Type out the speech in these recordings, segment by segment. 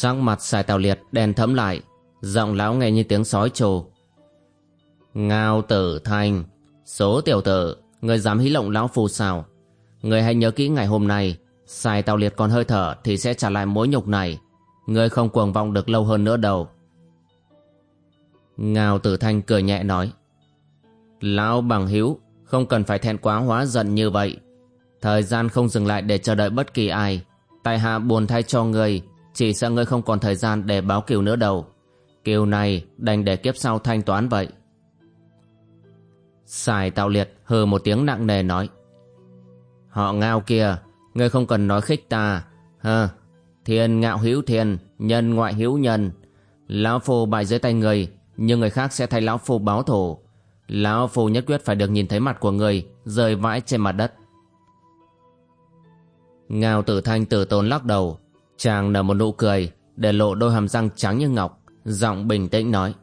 Sắc mặt xài tào liệt đen thẫm lại. Giọng lão nghe như tiếng sói trồ. Ngao tử thành Số tiểu tử, Người dám hí lộng lão phù sao Người hãy nhớ kỹ ngày hôm nay Xài tào liệt còn hơi thở Thì sẽ trả lại mối nhục này. Người không cuồng vọng được lâu hơn nữa đâu. Ngao tử thanh cười nhẹ nói. Lão bằng hữu, Không cần phải thẹn quá hóa giận như vậy. Thời gian không dừng lại để chờ đợi bất kỳ ai. Tại hạ buồn thay cho người chỉ sợ ngươi không còn thời gian để báo kiều nữa đâu. Kiều này đành để kiếp sau thanh toán vậy. Sài tạo liệt hừ một tiếng nặng nề nói, Họ ngao kia, Ngươi không cần nói khích ta. Hơ, Thiên ngạo hữu thiên, Nhân ngoại hữu nhân. Lão Phu bại dưới tay người Nhưng người khác sẽ thay Lão Phu báo thù. Lão Phu nhất quyết phải được nhìn thấy mặt của người Rơi vãi trên mặt đất. Ngao tử thanh tử tốn lắc đầu. Chàng nở một nụ cười, để lộ đôi hàm răng trắng như ngọc, giọng bình tĩnh nói.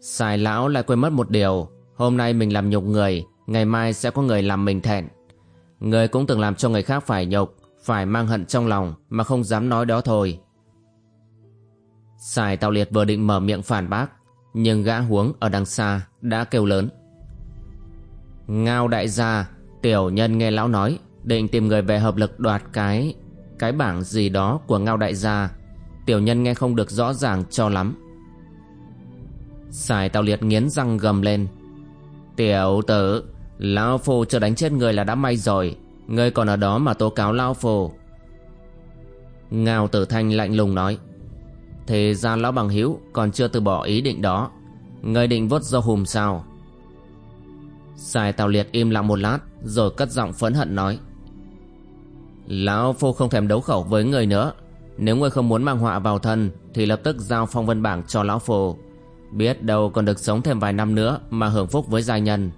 Sài lão lại quên mất một điều, Hôm nay mình làm nhục người, Ngày mai sẽ có người làm mình thẹn. Người cũng từng làm cho người khác phải nhục, Phải mang hận trong lòng Mà không dám nói đó thôi. Sài tào liệt vừa định mở miệng phản bác, Nhưng gã huống ở đằng xa Đã kêu lớn. Ngao đại gia, Tiểu nhân nghe lão nói, Định tìm người về hợp lực đoạt cái cái bảng gì đó của Ngao Đại Gia. Tiểu nhân nghe không được rõ ràng cho lắm. Sài Tào Liệt nghiến răng gầm lên. Tiểu tử, Lão Phu chưa đánh chết người là đã may rồi. Ngươi còn ở đó mà tố cáo Lão Phu. Ngao Tử Thanh lạnh lùng nói. Thì ra Lão Bằng Hiếu còn chưa từ bỏ ý định đó. Ngươi định vốt do hùm sao? Sài Tào Liệt im lặng một lát, Rồi cất giọng phẫn hận nói. Lão Phu không thèm đấu khẩu với người nữa. Nếu người không muốn mang họa vào thân, Thì lập tức giao phong vân bảng cho Lão Phu. Biết đâu còn được sống thêm vài năm nữa Mà hưởng phúc với gia nhân.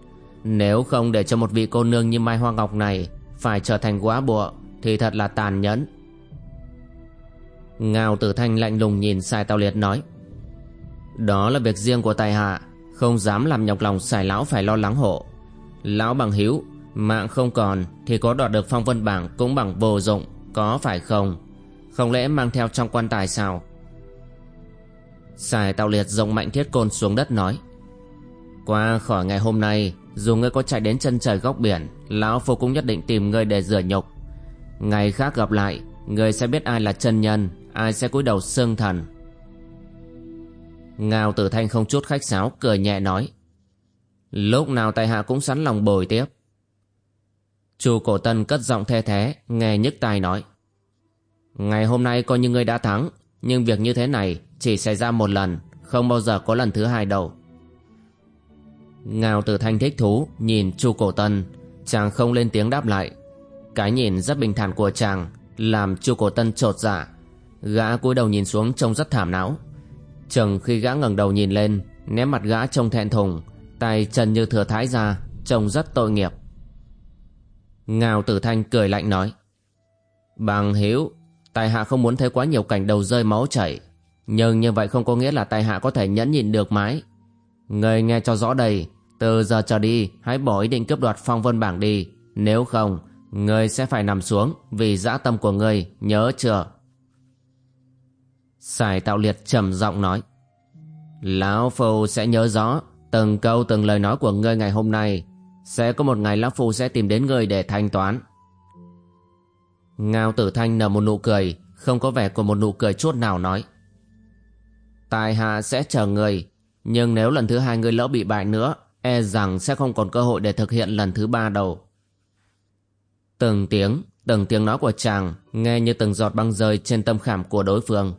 Nếu không để cho một vị cô nương như Mai Hoa Ngọc này Phải trở thành quá bụa, Thì thật là tàn nhẫn. Ngao tử thanh lạnh lùng nhìn Sai Tao Liệt nói, Đó là việc riêng của tài hạ, Không dám làm nhọc lòng Sài Lão phải lo lắng hộ. Lão bằng hiếu Mạng không còn thì có đoạt được phong vân bảng cũng bằng vô dụng, có phải không? Không lẽ mang theo trong quan tài sao? xài tạo liệt rộng mạnh thiết côn xuống đất nói Qua khỏi ngày hôm nay Dù ngươi có chạy đến chân trời góc biển Lão Phu cũng nhất định tìm ngươi để rửa nhục Ngày khác gặp lại Ngươi sẽ biết ai là chân nhân Ai sẽ cúi đầu xương thần Ngao tử thanh không chút khách sáo Cười nhẹ nói Lúc nào tại hạ cũng sẵn lòng bồi tiếp Chu cổ tân cất giọng the thế Nghe nhức tai nói. Ngày hôm nay coi như ngươi đã thắng, Nhưng việc như thế này chỉ xảy ra một lần, Không bao giờ có lần thứ hai đâu. Ngao tử thanh thích thú Nhìn chu cổ tân, Chàng không lên tiếng đáp lại. Cái nhìn rất bình thản của chàng Làm chu cổ tân trột dạ. Gã cúi đầu nhìn xuống trông rất thảm não. Chừng khi gã ngẩng đầu nhìn lên Ném mặt gã trông thẹn thùng, Tay chân như thừa thái ra, Trông rất tội nghiệp. Ngào tử thanh cười lạnh nói. Bằng hiếu Tài hạ không muốn thấy quá nhiều cảnh đầu rơi máu chảy. Nhưng như vậy không có nghĩa là tài hạ có thể nhẫn nhịn được mãi. Người nghe cho rõ đây, Từ giờ trở đi, Hãy bỏ ý định cướp đoạt phong vân bảng đi. Nếu không, Người sẽ phải nằm xuống Vì dã tâm của người, Nhớ chưa? Sài tạo liệt trầm giọng nói. Lão Phu sẽ nhớ rõ Từng câu, từng lời nói của ngươi ngày hôm nay sẽ có một ngày Lão Phu sẽ tìm đến người để thanh toán. Ngao tử thanh nở một nụ cười, Không có vẻ của một nụ cười chút nào nói. Tài hạ sẽ chờ người Nhưng nếu lần thứ hai người lỡ bị bại nữa E rằng sẽ không còn cơ hội để thực hiện lần thứ ba đâu. Từng tiếng Từng tiếng nói của chàng Nghe như từng giọt băng rơi trên tâm khảm của đối phương.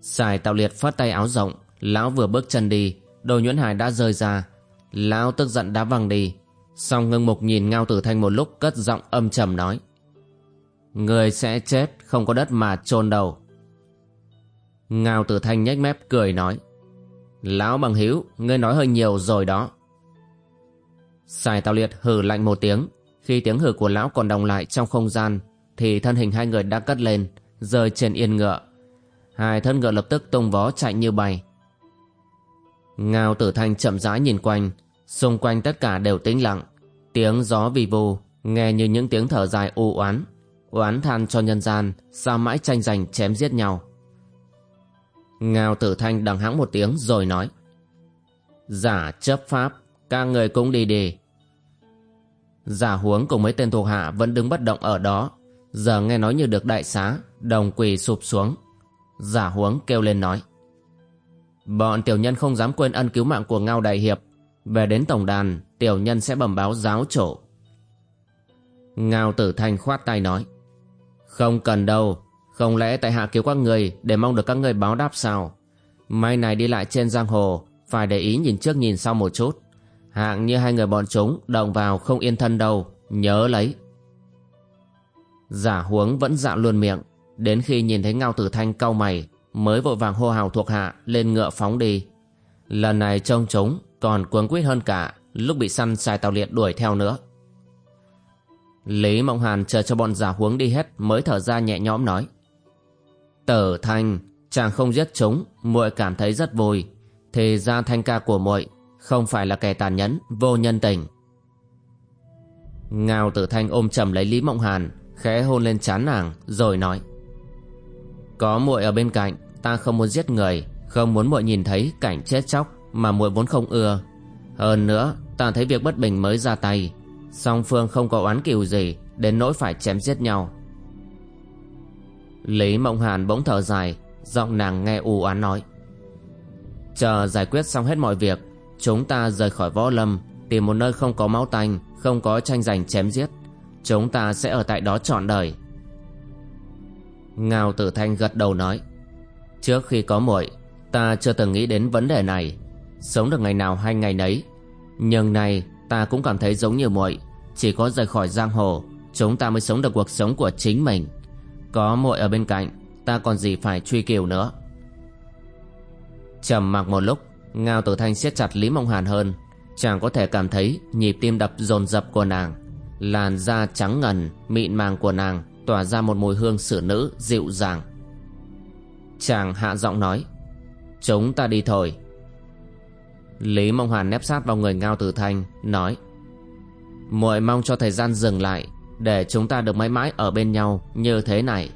Sài tạo liệt phát tay áo rộng, Lão vừa bước chân đi Đồ nhuyễn hải đã rơi ra Lão tức giận đá văng đi Xong ngưng mục nhìn Ngao Tử Thanh một lúc cất giọng âm trầm nói. Người sẽ chết không có đất mà chôn đầu. Ngao Tử Thanh nhếch mép cười nói. Lão bằng hữu ngươi nói hơi nhiều rồi đó. Sài Tào Liệt hừ lạnh một tiếng. Khi tiếng hừ của lão còn đồng lại trong không gian, thì thân hình hai người đã cất lên, rơi trên yên ngựa. Hai thân ngựa lập tức tung vó chạy như bay. Ngao Tử Thanh chậm rãi nhìn quanh, xung quanh tất cả đều tĩnh lặng. Tiếng gió vì vù, nghe như những tiếng thở dài u oán, oán than cho nhân gian, sao mãi tranh giành chém giết nhau. Ngao tử thanh đằng hãng một tiếng rồi nói Giả chấp pháp Các người cũng đi đi. Giả huống cùng mấy tên thuộc hạ Vẫn đứng bất động ở đó. Giờ nghe nói như được đại xá Đồng quỳ sụp xuống. Giả huống kêu lên nói Bọn tiểu nhân không dám quên ân cứu mạng của Ngao Đại Hiệp. Về đến tổng đàn Tiểu nhân sẽ bẩm báo giáo chủ Ngao tử thanh khoát tay nói Không cần đâu không lẽ tại hạ cứu các người để mong được các người báo đáp sao? Mai này đi lại trên giang hồ, phải để ý nhìn trước nhìn sau một chút. Hạng như hai người bọn chúng động vào không yên thân đâu, nhớ lấy. Giả huống vẫn dạo luôn miệng, đến khi nhìn thấy Ngao Tử Thanh cau mày, mới vội vàng hô hào thuộc hạ lên ngựa phóng đi. Lần này trông chúng còn cuống quýt hơn cả lúc bị săn xài tàu liệt đuổi theo nữa. Lý Mộng Hàn chờ cho bọn giả huống đi hết mới thở ra nhẹ nhõm nói. Tử Thanh, chàng không giết chúng, muội cảm thấy rất vui. Thì ra thanh ca của muội không phải là kẻ tàn nhẫn, vô nhân tình. Ngao Tử Thanh ôm chầm lấy Lý Mộng Hàn, khẽ hôn lên trán nàng, rồi nói: Có muội ở bên cạnh, ta không muốn giết người, không muốn muội nhìn thấy cảnh chết chóc mà muội vốn không ưa. Hơn nữa, ta thấy việc bất bình mới ra tay, song phương không có oán kiều gì, đến nỗi phải chém giết nhau. Lý Mộng Hàn bỗng thở dài Giọng nàng nghe u oán nói Chờ giải quyết xong hết mọi việc Chúng ta rời khỏi võ lâm Tìm một nơi không có máu tanh Không có tranh giành chém giết Chúng ta sẽ ở tại đó trọn đời Ngao Tử Thanh gật đầu nói Trước khi có muội Ta chưa từng nghĩ đến vấn đề này Sống được ngày nào hay ngày nấy. Nhưng nay, ta cũng cảm thấy giống như muội. Chỉ có rời khỏi giang hồ, Chúng ta mới sống được cuộc sống của chính mình. Có muội ở bên cạnh, Ta còn gì phải truy kiều nữa. Trầm mặc một lúc, Ngao Tử Thanh siết chặt Lý Mộng Hàn hơn. Chàng có thể cảm thấy nhịp tim đập dồn dập của nàng, Làn da trắng ngần, Mịn màng của nàng Tỏa ra một mùi hương xử nữ dịu dàng. Chàng hạ giọng nói, Chúng ta đi thôi. Lý Mộng Hàn nép sát vào người Ngao Tử Thanh, Nói, muội mong cho thời gian dừng lại để chúng ta được mãi mãi ở bên nhau như thế này.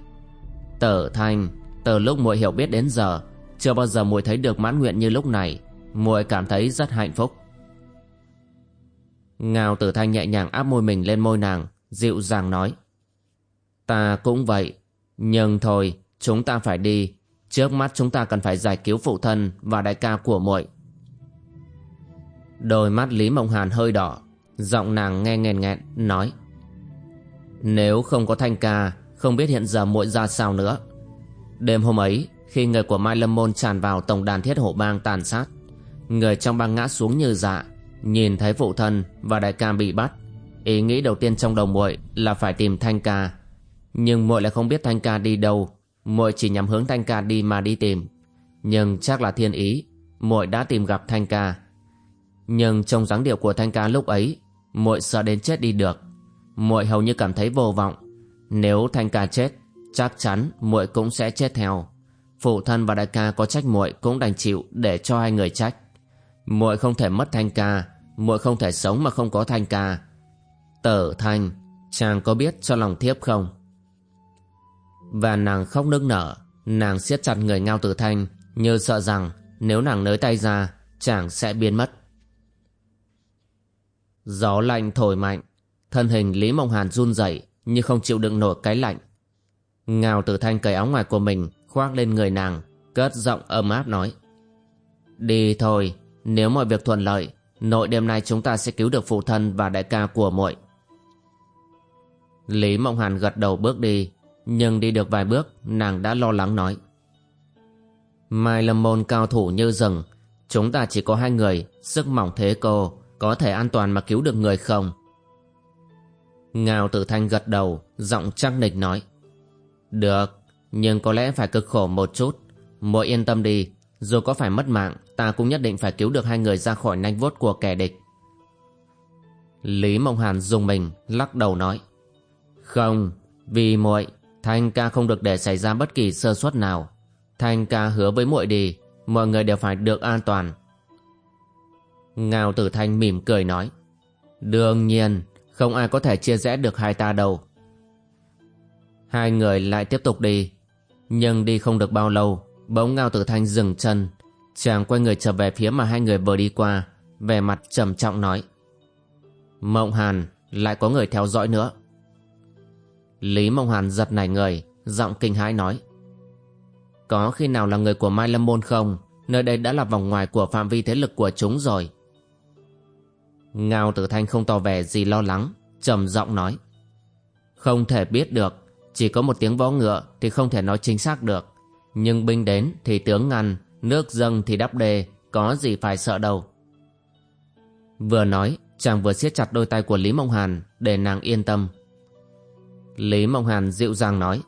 Tử Thanh, Từ lúc muội hiểu biết đến giờ, Chưa bao giờ muội thấy được mãn nguyện như lúc này. Muội cảm thấy rất hạnh phúc. Ngao Tử Thanh nhẹ nhàng áp môi mình lên môi nàng, Dịu dàng nói, Ta cũng vậy, Nhưng thôi, chúng ta phải đi. Trước mắt chúng ta cần phải giải cứu phụ thân Và đại ca của muội. Đôi mắt Lý Mộng Hàn hơi đỏ, Giọng nàng nghe nghèn nghẹn, nói, nếu không có Thanh ca, Không biết hiện giờ muội ra sao nữa. Đêm hôm ấy, Khi người của Mai Lâm Môn tràn vào tổng đàn thiết hộ bang tàn sát, Người trong bang ngã xuống như dạ Nhìn thấy phụ thân và đại ca bị bắt, Ý nghĩ đầu tiên trong đầu muội là phải tìm Thanh ca. Nhưng muội lại không biết Thanh ca đi đâu, muội chỉ nhắm hướng Thanh ca đi mà đi tìm. Nhưng chắc là thiên ý, muội đã tìm gặp Thanh ca. Nhưng trong dáng điệu của Thanh ca lúc ấy, muội sợ đến chết đi được. Muội hầu như cảm thấy vô vọng. Nếu thanh ca chết, chắc chắn muội cũng sẽ chết theo. Phụ thân và đại ca có trách muội cũng đành chịu để cho hai người trách. Muội không thể mất thanh ca, muội không thể sống mà không có thanh ca. Tử thanh, chàng có biết cho lòng thiếp không? Và nàng khóc nức nở, nàng siết chặt người ngao tử thanh, như sợ rằng nếu nàng nới tay ra, chàng sẽ biến mất gió lạnh thổi mạnh Thân hình Lý Mộng Hàn run rẩy nhưng không chịu đựng nổi cái lạnh. Ngào tử thanh cởi áo ngoài của mình khoác lên người nàng, cất giọng ấm áp nói. Đi thôi, nếu mọi việc thuận lợi, nội đêm nay chúng ta sẽ cứu được phụ thân và đại ca của muội. Lý Mộng Hàn gật đầu bước đi, nhưng đi được vài bước nàng đã lo lắng nói. Mai Lâm Môn cao thủ như rừng, chúng ta chỉ có hai người, sức mỏng thế cô, có thể an toàn mà cứu được người không? Ngao tử thanh gật đầu, Giọng chắc nịch nói. Được, Nhưng có lẽ phải cực khổ một chút. Muội yên tâm đi, Dù có phải mất mạng, Ta cũng nhất định phải cứu được hai người ra khỏi nanh vuốt của kẻ địch. Lý Mộng Hàn dùng mình, Lắc đầu nói. Không, Vì muội, Thanh ca không được để xảy ra bất kỳ sơ suất nào. Thanh ca hứa với muội đi, Mọi người đều phải được an toàn. Ngao tử thanh mỉm cười nói, Đương nhiên, Không ai có thể chia rẽ được hai ta đâu. Hai người lại tiếp tục đi, Nhưng đi không được bao lâu, Bỗng Ngao tử thanh dừng chân, Chàng quay người trở về phía mà hai người vừa đi qua Về mặt trầm trọng nói, Mộng Hàn, Lại có người theo dõi nữa. Lý Mộng Hàn giật nảy người, Giọng kinh hãi nói, Có khi nào là người của Mai Lâm Môn không? Nơi đây đã là vòng ngoài của phạm vi thế lực của chúng rồi. Ngao tử thanh không tỏ vẻ gì lo lắng, trầm giọng nói. Không thể biết được, Chỉ có một tiếng vó ngựa Thì không thể nói chính xác được. Nhưng binh đến thì tướng ngăn, Nước dâng thì đắp đê, Có gì phải sợ đâu. Vừa nói, chàng vừa siết chặt đôi tay của Lý Mộng Hàn Để nàng yên tâm. Lý Mộng Hàn dịu dàng nói,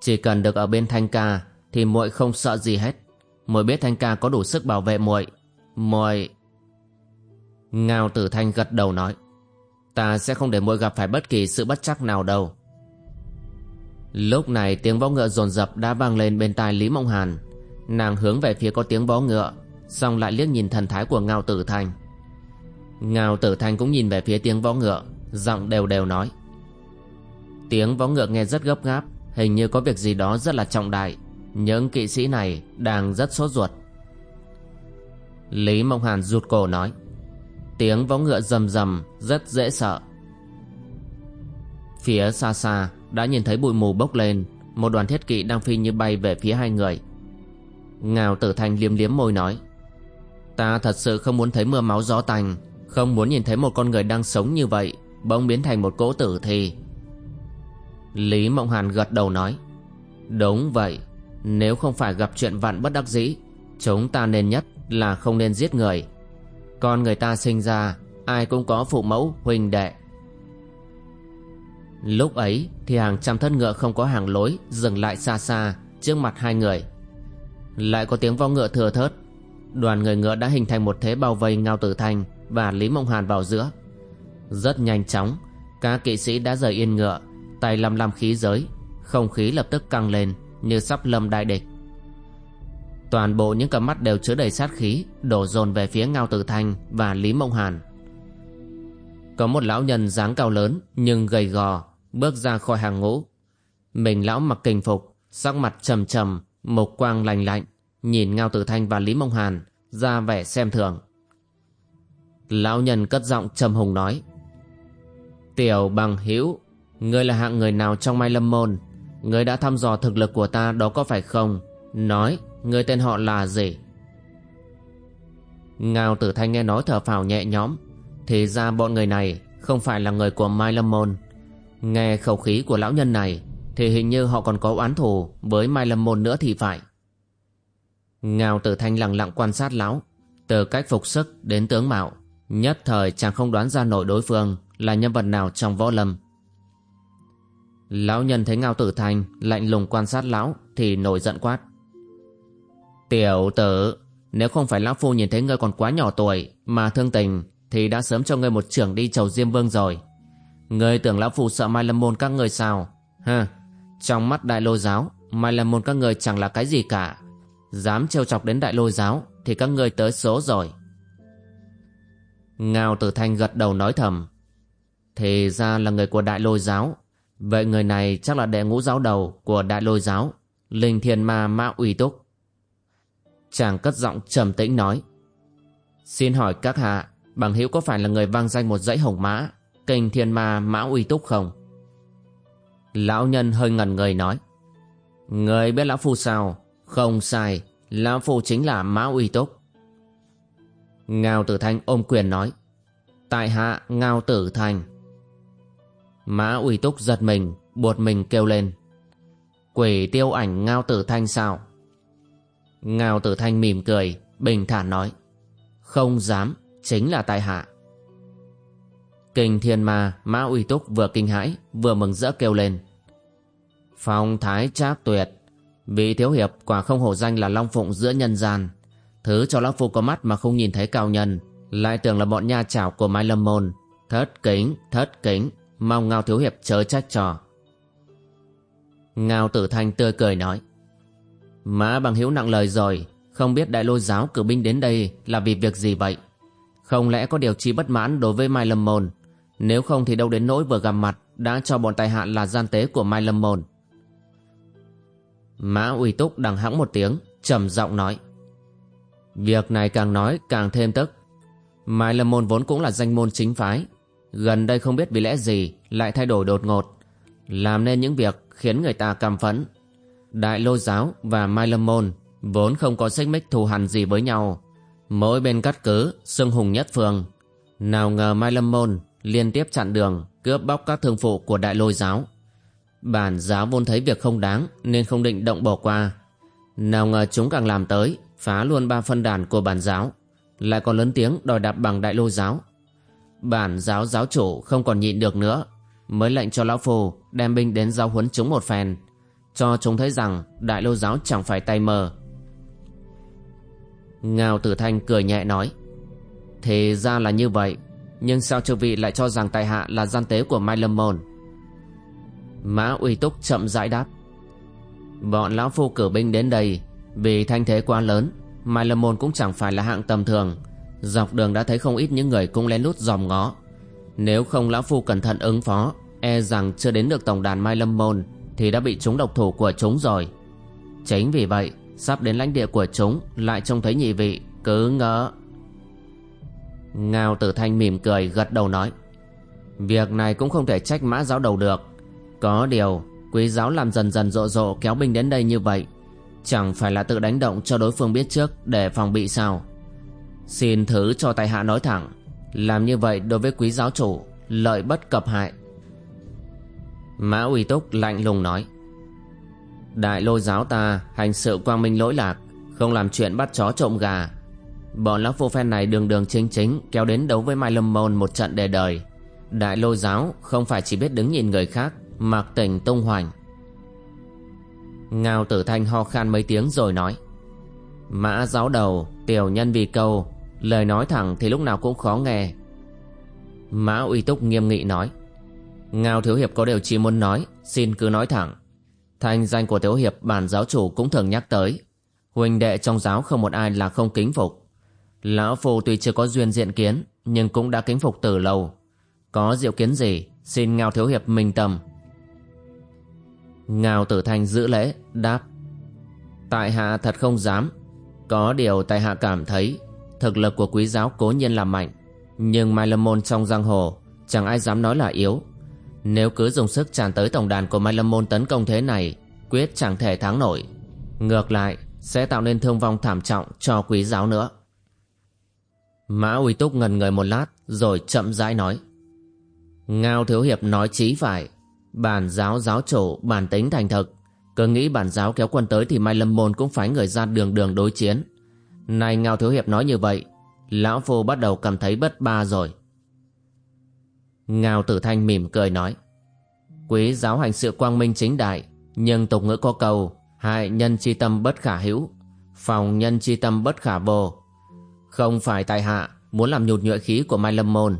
Chỉ cần được ở bên Thanh Ca Thì muội không sợ gì hết. Muội biết Thanh Ca có đủ sức bảo vệ muội. Muội Ngao Tử Thanh gật đầu nói, Ta sẽ không để muội gặp phải bất kỳ sự bất chắc nào đâu. Lúc này tiếng võ ngựa dồn dập đã vang lên bên tai Lý Mộng Hàn. Nàng hướng về phía có tiếng võ ngựa, Xong lại liếc nhìn thần thái của Ngao Tử Thanh. Ngao Tử Thanh cũng nhìn về phía tiếng võ ngựa, Giọng đều đều nói, Tiếng võ ngựa nghe rất gấp gáp, Hình như có việc gì đó rất là trọng đại. Những kỵ sĩ này đang rất sốt ruột. Lý Mộng Hàn rụt cổ nói Tiếng vó ngựa rầm rầm, Rất dễ sợ. Phía xa xa, Đã nhìn thấy bụi mù bốc lên, Một đoàn thiết kỵ đang phi như bay về phía hai người. Ngào tử thanh liếm liếm môi nói, Ta thật sự không muốn thấy mưa máu gió tành, Không muốn nhìn thấy một con người đang sống như vậy, Bỗng biến thành một cỗ tử thi. Lý Mộng Hàn gật đầu nói, Đúng vậy, Nếu không phải gặp chuyện vạn bất đắc dĩ, Chúng ta nên nhất là không nên giết người. Con người ta sinh ra, Ai cũng có phụ mẫu, huynh đệ. Lúc ấy thì hàng trăm thân ngựa không có hàng lối Dừng lại xa xa Trước mặt hai người. Lại có tiếng vó ngựa thừa thớt. Đoàn người ngựa đã hình thành một thế bao vây Ngao Tử Thanh Và Lý Mộng Hàn vào giữa. Rất nhanh chóng, Các kỵ sĩ đã rời yên ngựa, tay lăm lăm khí giới, không khí lập tức căng lên như sắp lâm đại địch toàn bộ những cặp mắt đều chứa đầy sát khí, đổ dồn về phía ngao tử thanh và lý mông hàn. Có một lão nhân dáng cao lớn, nhưng gầy gò, bước ra khỏi hàng ngũ. Mình lão mặc kình phục, sắc mặt trầm trầm mục quang lành lạnh, nhìn ngao tử thanh và lý mông hàn, ra vẻ xem thường. Lão nhân cất giọng trầm hùng nói, tiểu bằng hữu, Ngươi là hạng người nào trong Mai Lâm Môn? Ngươi đã thăm dò thực lực của ta đó có phải không? Nói người tên họ là gì? Ngao tử thanh nghe nói thở phào nhẹ nhõm. Thì ra bọn người này Không phải là người của Mai Lâm Môn. Nghe khẩu khí của lão nhân này, Thì hình như họ còn có oán thù Với Mai Lâm Môn nữa thì phải. Ngao tử thanh lặng lặng quan sát lão, Từ cách phục sức đến tướng mạo, Nhất thời chàng không đoán ra nổi đối phương Là nhân vật nào trong võ lâm. Lão nhân thấy Ngao Tử Thanh lạnh lùng quan sát lão thì nổi giận quát. Tiểu tử, nếu không phải lão phu nhìn thấy ngươi còn quá nhỏ tuổi mà thương tình thì đã sớm cho ngươi một trưởng đi chầu Diêm Vương rồi. Ngươi tưởng lão phu sợ Mai Lâm Môn các ngươi sao? Ha, trong mắt đại lôi giáo, Mai Lâm Môn các ngươi chẳng là cái gì cả. Dám trêu chọc đến đại lôi giáo thì các ngươi tới số rồi. Ngao Tử Thanh gật đầu nói thầm. Thì ra là người của đại lôi giáo Vậy người này chắc là đệ ngũ giáo đầu của đại lôi giáo, linh thiên ma mã uy túc. Chàng cất giọng trầm tĩnh nói. Xin hỏi các hạ, bằng hữu có phải là người vang danh một dãy hồng mã, kênh thiên ma mã uy túc không? Lão nhân hơi ngần người nói. Người biết lão phu sao? Không sai, lão phu chính là mã uy túc. Ngao tử thanh ôm quyền nói. Tại hạ Ngao tử thanh. Mã uy túc giật mình Buột mình kêu lên Quỷ tiêu ảnh ngao tử thanh sao Ngao tử thanh mỉm cười Bình thản nói Không dám Chính là tại hạ Kinh thiên ma Mã Uy Túc vừa kinh hãi Vừa mừng rỡ kêu lên Phong thái trác tuyệt Vị thiếu hiệp quả không hổ danh là Long Phụng giữa nhân gian. Thứ cho Lão Phu có mắt mà không nhìn thấy cao nhân Lại tưởng là bọn nha chảo của Mai Lâm Môn. Thất kính, thất kính Mong Ngao Thiếu Hiệp chớ trách trò. Ngao Tử Thanh tươi cười nói Mã bằng hữu nặng lời rồi, Không biết đại lôi giáo cử binh đến đây Là vì việc gì vậy? Không lẽ có điều chi bất mãn đối với Mai Lâm Môn? Nếu không thì đâu đến nỗi vừa gặp mặt Đã cho bọn tài hạ là gian tế của Mai Lâm Môn. Mã uy túc đằng hãng một tiếng, trầm giọng nói. Việc này càng nói càng thêm tức. Mai Lâm Môn vốn cũng là danh môn chính phái. Gần đây không biết vì lẽ gì Lại thay đổi đột ngột. Làm nên những việc khiến người ta căm phẫn. Đại Lô Giáo và Mai Lâm Môn Vốn không có xích mích thù hằn gì với nhau. Mỗi bên cắt cứ, Xưng hùng nhất phương. Nào ngờ Mai Lâm Môn Liên tiếp chặn đường, Cướp bóc các thương phụ của Đại Lôi Giáo. Bản giáo vốn thấy việc không đáng Nên không định động bỏ qua. Nào ngờ chúng càng làm tới, Phá luôn ba phân đàn của bản giáo, Lại còn lớn tiếng đòi đạp bằng Đại Lôi Giáo. Bản giáo giáo chủ không còn nhịn được nữa, Mới lệnh cho Lão Phù đem binh đến giao huấn chúng một phen. Cho chúng thấy rằng đại lô giáo chẳng phải tay mờ. Ngao Tử Thanh cười nhẹ nói Thì ra là như vậy, Nhưng sao chư vị lại cho rằng tại hạ là gian tế của Mai Lâm Môn? Mã uy túc chậm rãi đáp, Bọn Lão Phu cử binh đến đây Vì thanh thế quá lớn, Mai Lâm Môn cũng chẳng phải là hạng tầm thường. Dọc đường đã thấy không ít những người cũng lén lút dòm ngó. Nếu không Lão Phu cẩn thận ứng phó E rằng chưa đến được tổng đàn Mai Lâm Môn thì đã bị chúng độc thủ của chúng rồi. Chính vì vậy, Sắp đến lãnh địa của chúng, Lại trông thấy nhị vị, Cứ ngỡ. Ngao tử thanh mỉm cười, gật đầu nói, Việc này cũng không thể trách mã giáo đầu được. Có điều, Quý giáo làm dần dần rộ rộ kéo binh đến đây như vậy, Chẳng phải là tự đánh động cho đối phương biết trước Để phòng bị sao? Xin thứ cho tài hạ nói thẳng, Làm như vậy đối với quý giáo chủ, Lợi bất cập hại. Mã uy túc lạnh lùng nói. Đại lôi giáo ta Hành sự quang minh lỗi lạc, Không làm chuyện bắt chó trộm gà. Bọn lão phu phen này đường đường chính chính Kéo đến đấu với Mai Lâm Môn một trận đề đời. Đại lôi giáo không phải chỉ biết đứng nhìn người khác, Mặc tình tung hoành. Ngao tử thanh ho khan mấy tiếng rồi nói. Mã giáo đầu, Tiểu nhân vì câu, Lời nói thẳng thì lúc nào cũng khó nghe. Mã uy túc nghiêm nghị nói. Ngao Thiếu Hiệp có điều chỉ muốn nói, Xin cứ nói thẳng. Thanh danh của Thiếu Hiệp bản giáo chủ cũng thường nhắc tới. Huỳnh đệ trong giáo không một ai là không kính phục. Lão Phu tuy chưa có duyên diện kiến, Nhưng cũng đã kính phục từ lâu. Có diệu kiến gì, Xin Ngao Thiếu Hiệp minh tâm. Ngao Tử Thanh giữ lễ, Đáp. Tại hạ thật không dám. Có điều tại hạ cảm thấy, Thực lực của quý giáo cố nhiên là mạnh. Nhưng Mai Lâm Môn trong giang hồ, Chẳng ai dám nói là yếu. Nếu cứ dùng sức tràn tới tổng đàn của Mai Lâm Môn tấn công thế này, Quyết chẳng thể thắng nổi. Ngược lại, sẽ tạo nên thương vong thảm trọng cho quý giáo nữa. Mã Uy Túc ngần người một lát, Rồi chậm rãi nói. Ngao Thiếu Hiệp nói chí phải. Bản giáo giáo chủ, bản tính thành thực. Cứ nghĩ bản giáo kéo quân tới Thì Mai Lâm Môn cũng phải người ra đường đường đối chiến. Này Ngao Thiếu Hiệp nói như vậy, Lão Phu bắt đầu cảm thấy bất ba rồi. Ngao Tử Thanh mỉm cười nói, Quý giáo hành sự quang minh chính đại, Nhưng tục ngữ có câu, Hại nhân chi tâm bất khả hữu, Phòng nhân chi tâm bất khả vô Không phải tại hạ Muốn làm nhụt nhuệ khí của Mai Lâm Môn,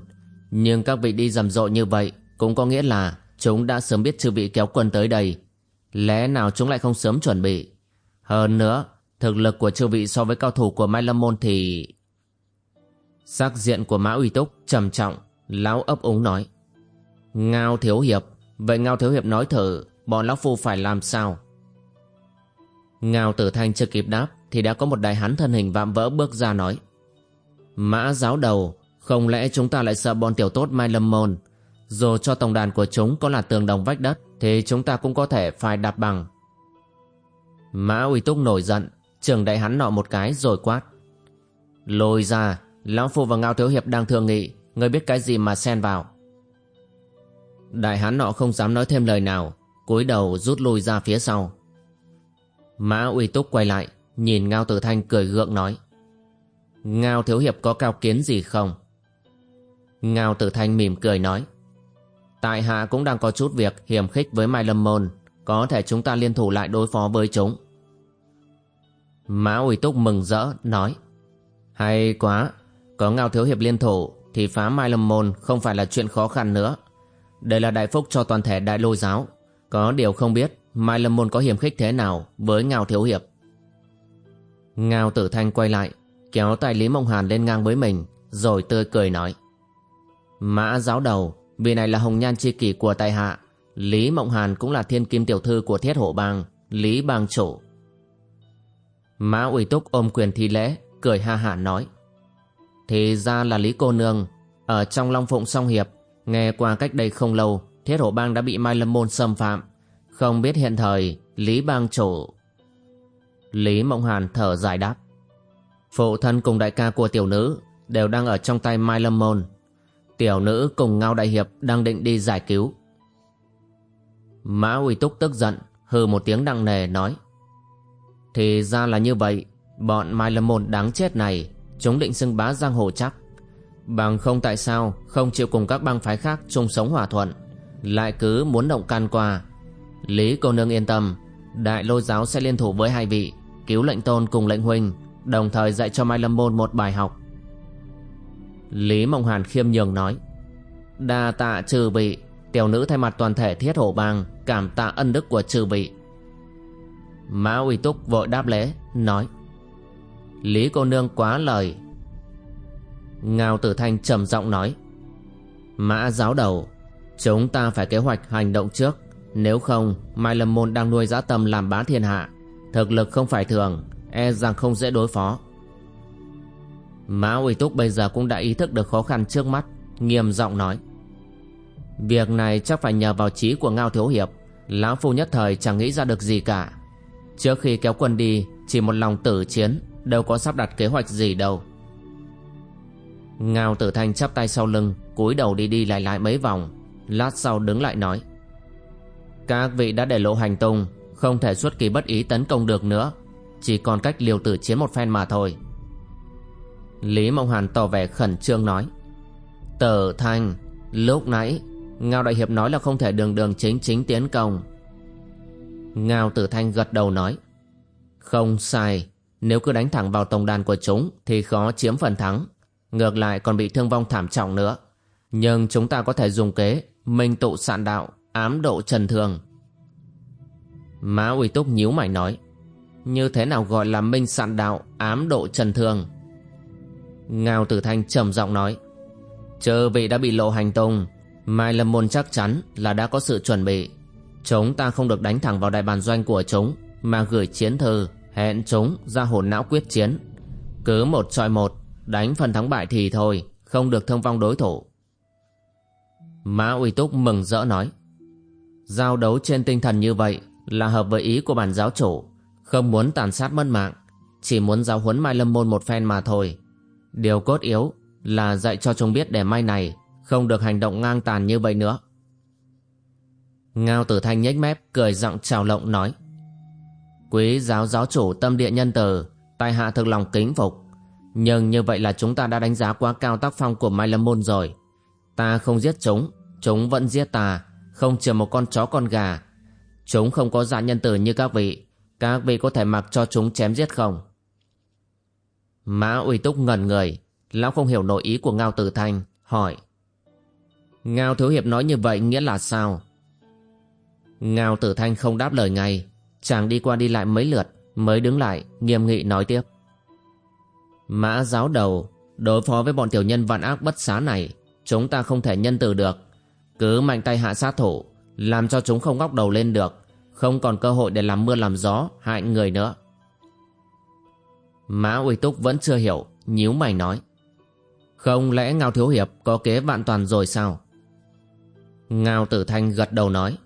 Nhưng các vị đi rầm rộ như vậy Cũng có nghĩa là Chúng đã sớm biết chư vị kéo quân tới đây. Lẽ nào chúng lại không sớm chuẩn bị? Hơn nữa, Thực lực của chư vị so với cao thủ của Mai Lâm Môn thì Sắc diện của Mã Uy Túc trầm trọng Lão ấp úng nói, Ngao Thiếu Hiệp, Vậy Ngao Thiếu Hiệp nói thử, Bọn Lão Phu phải làm sao? Ngao Tử Thanh chưa kịp đáp Thì đã có một đại hán thân hình vạm vỡ bước ra nói, Mã giáo đầu, Không lẽ chúng ta lại sợ bọn tiểu tốt Mai Lâm Môn? Dù cho tổng đàn của chúng có là tường đồng vách đất Thì chúng ta cũng có thể phải đạp bằng. Mã Uy Túc nổi giận, Trường đại hắn nọ một cái rồi quát, Lôi ra, Lão Phu và Ngao Thiếu Hiệp đang thương nghị Ngươi biết cái gì mà xen vào? Đại hán nọ không dám nói thêm lời nào, cúi đầu rút lui ra phía sau. Mã uy túc quay lại, Nhìn Ngao Tử Thanh cười gượng nói, Ngao Thiếu Hiệp có cao kiến gì không? Ngao Tử Thanh mỉm cười nói, Tại hạ cũng đang có chút việc hiểm khích với Mai Lâm Môn, Có thể chúng ta liên thủ lại đối phó với chúng. Mã Uy Túc mừng rỡ, nói, Hay quá, Có Ngao Thiếu Hiệp liên thủ thì phá Mai Lâm Môn không phải là chuyện khó khăn nữa. Đây là đại phúc cho toàn thể đại lôi giáo. Có điều không biết Mai Lâm Môn có hiểm khích thế nào với Ngao Thiếu Hiệp. Ngao Tử Thanh quay lại, Kéo tay Lý Mộng Hàn lên ngang với mình, Rồi tươi cười nói. Mã giáo đầu Vì này là hồng nhan chi kỷ của tài hạ. Lý Mộng Hàn cũng là thiên kim tiểu thư của thiết hộ bang, Lý bang chủ. Mã ủy túc ôm quyền thi lễ, Cười ha hả nói. Thì ra là Lý cô nương Ở trong Long Phụng Song Hiệp Nghe qua cách đây không lâu Thiết hộ bang đã bị Mai Lâm Môn xâm phạm Không biết hiện thời Lý bang chủ Lý Mộng Hàn thở dài đáp Phụ thân cùng đại ca của tiểu nữ Đều đang ở trong tay Mai Lâm Môn Tiểu nữ cùng Ngao Đại Hiệp đang định đi giải cứu. Mã Uy Túc tức giận, hừ một tiếng nặng nề nói. Thì ra là như vậy, bọn Mai Lâm Môn đáng chết này, chúng định xưng bá giang hồ chắc. Bằng không tại sao không chịu cùng các bang phái khác chung sống hòa thuận, lại cứ muốn động can qua. Lý cô nương yên tâm, đại lôi giáo sẽ liên thủ với hai vị, cứu lệnh tôn cùng lệnh huynh, đồng thời dạy cho Mai Lâm Môn một bài học Lý Mộng Hàn khiêm nhường nói Đa tạ trừ vị Tiểu nữ thay mặt toàn thể thiết hổ bang Cảm tạ ân đức của trừ vị Mã uy túc vội đáp lễ Nói Lý cô nương quá lời. Ngao tử thanh trầm giọng nói, Mã giáo đầu, Chúng ta phải kế hoạch hành động trước. Nếu không, Mai Lâm Môn đang nuôi dã tâm làm bá thiên hạ. Thực lực không phải thường E rằng không dễ đối phó. Mã Uy Túc bây giờ cũng đã ý thức được khó khăn trước mắt, Nghiêm giọng nói, Việc này chắc phải nhờ vào trí của Ngao Thiếu Hiệp. Lão Phu nhất thời chẳng nghĩ ra được gì cả. Trước khi kéo quân đi, Chỉ một lòng tử chiến Đâu có sắp đặt kế hoạch gì đâu. Ngao Tử Thanh chắp tay sau lưng, cúi đầu đi đi lại lại mấy vòng, Lát sau đứng lại nói. Các vị đã để lộ hành tung, Không thể xuất kỳ bất ý tấn công được nữa, Chỉ còn cách liều tử chiến một phen mà thôi. Lý Mộng Hàn tỏ vẻ khẩn trương nói. Tử Thanh, Lúc nãy, Ngao Đại Hiệp nói là không thể đường đường chính chính tiến công. Ngao Tử Thanh gật đầu nói. Không sai nếu cứ đánh thẳng vào tổng đàn của chúng Thì khó chiếm phần thắng. Ngược lại còn bị thương vong thảm trọng nữa. Nhưng chúng ta có thể dùng kế, Minh tụ sạn đạo, Ám độ trần thường. Mã Uy Túc nhíu mày nói, Như thế nào gọi là minh sạn đạo, Ám độ trần thường? Ngao Tử Thanh trầm giọng nói Chờ vị đã bị lộ hành tung, Mai Lâm Môn chắc chắn là đã có sự chuẩn bị. Chúng ta không được đánh thẳng vào đại bàn doanh của chúng, Mà gửi chiến thư. Hẹn chúng ra hồn não quyết chiến. Cứ một chọi một, Đánh phần thắng bại thì thôi, Không được thương vong đối thủ. Mã Uy Túc mừng rỡ nói, Giao đấu trên tinh thần như vậy Là hợp với ý của bản giáo chủ, Không muốn tàn sát mất mạng, Chỉ muốn giáo huấn Mai Lâm Môn một phen mà thôi. Điều cốt yếu là dạy cho chúng biết để mai này không được hành động ngang tàn như vậy nữa. Ngao tử thanh nhếch mép, cười giọng trào lộng nói Quý giáo giáo chủ tâm địa nhân từ tại hạ thực lòng kính phục. Nhưng như vậy là chúng ta đã đánh giá quá cao tác phong của Mai Lâm Môn rồi. Ta không giết chúng Chúng vẫn giết ta, Không chừa một con chó con gà. Chúng không có dạ nhân từ như các vị Các vị có thể mặc cho chúng chém giết không? Mã uy túc ngẩn người, Lão không hiểu nội ý của Ngao Tử Thanh, Hỏi. Ngao Thiếu Hiệp nói như vậy nghĩa là sao? Ngao Tử Thanh không đáp lời ngay. Chàng đi qua đi lại mấy lượt Mới đứng lại nghiêm nghị nói tiếp Mã giáo đầu Đối phó với bọn tiểu nhân vạn ác bất xá này Chúng ta không thể nhân từ được Cứ mạnh tay hạ sát thủ Làm cho chúng không ngóc đầu lên được Không còn cơ hội để làm mưa làm gió Hại người nữa Mã Uy Túc vẫn chưa hiểu, nhíu mày nói. Không lẽ Ngao Thiếu Hiệp có kế vạn toàn rồi sao? Ngao Tử Thanh gật đầu nói.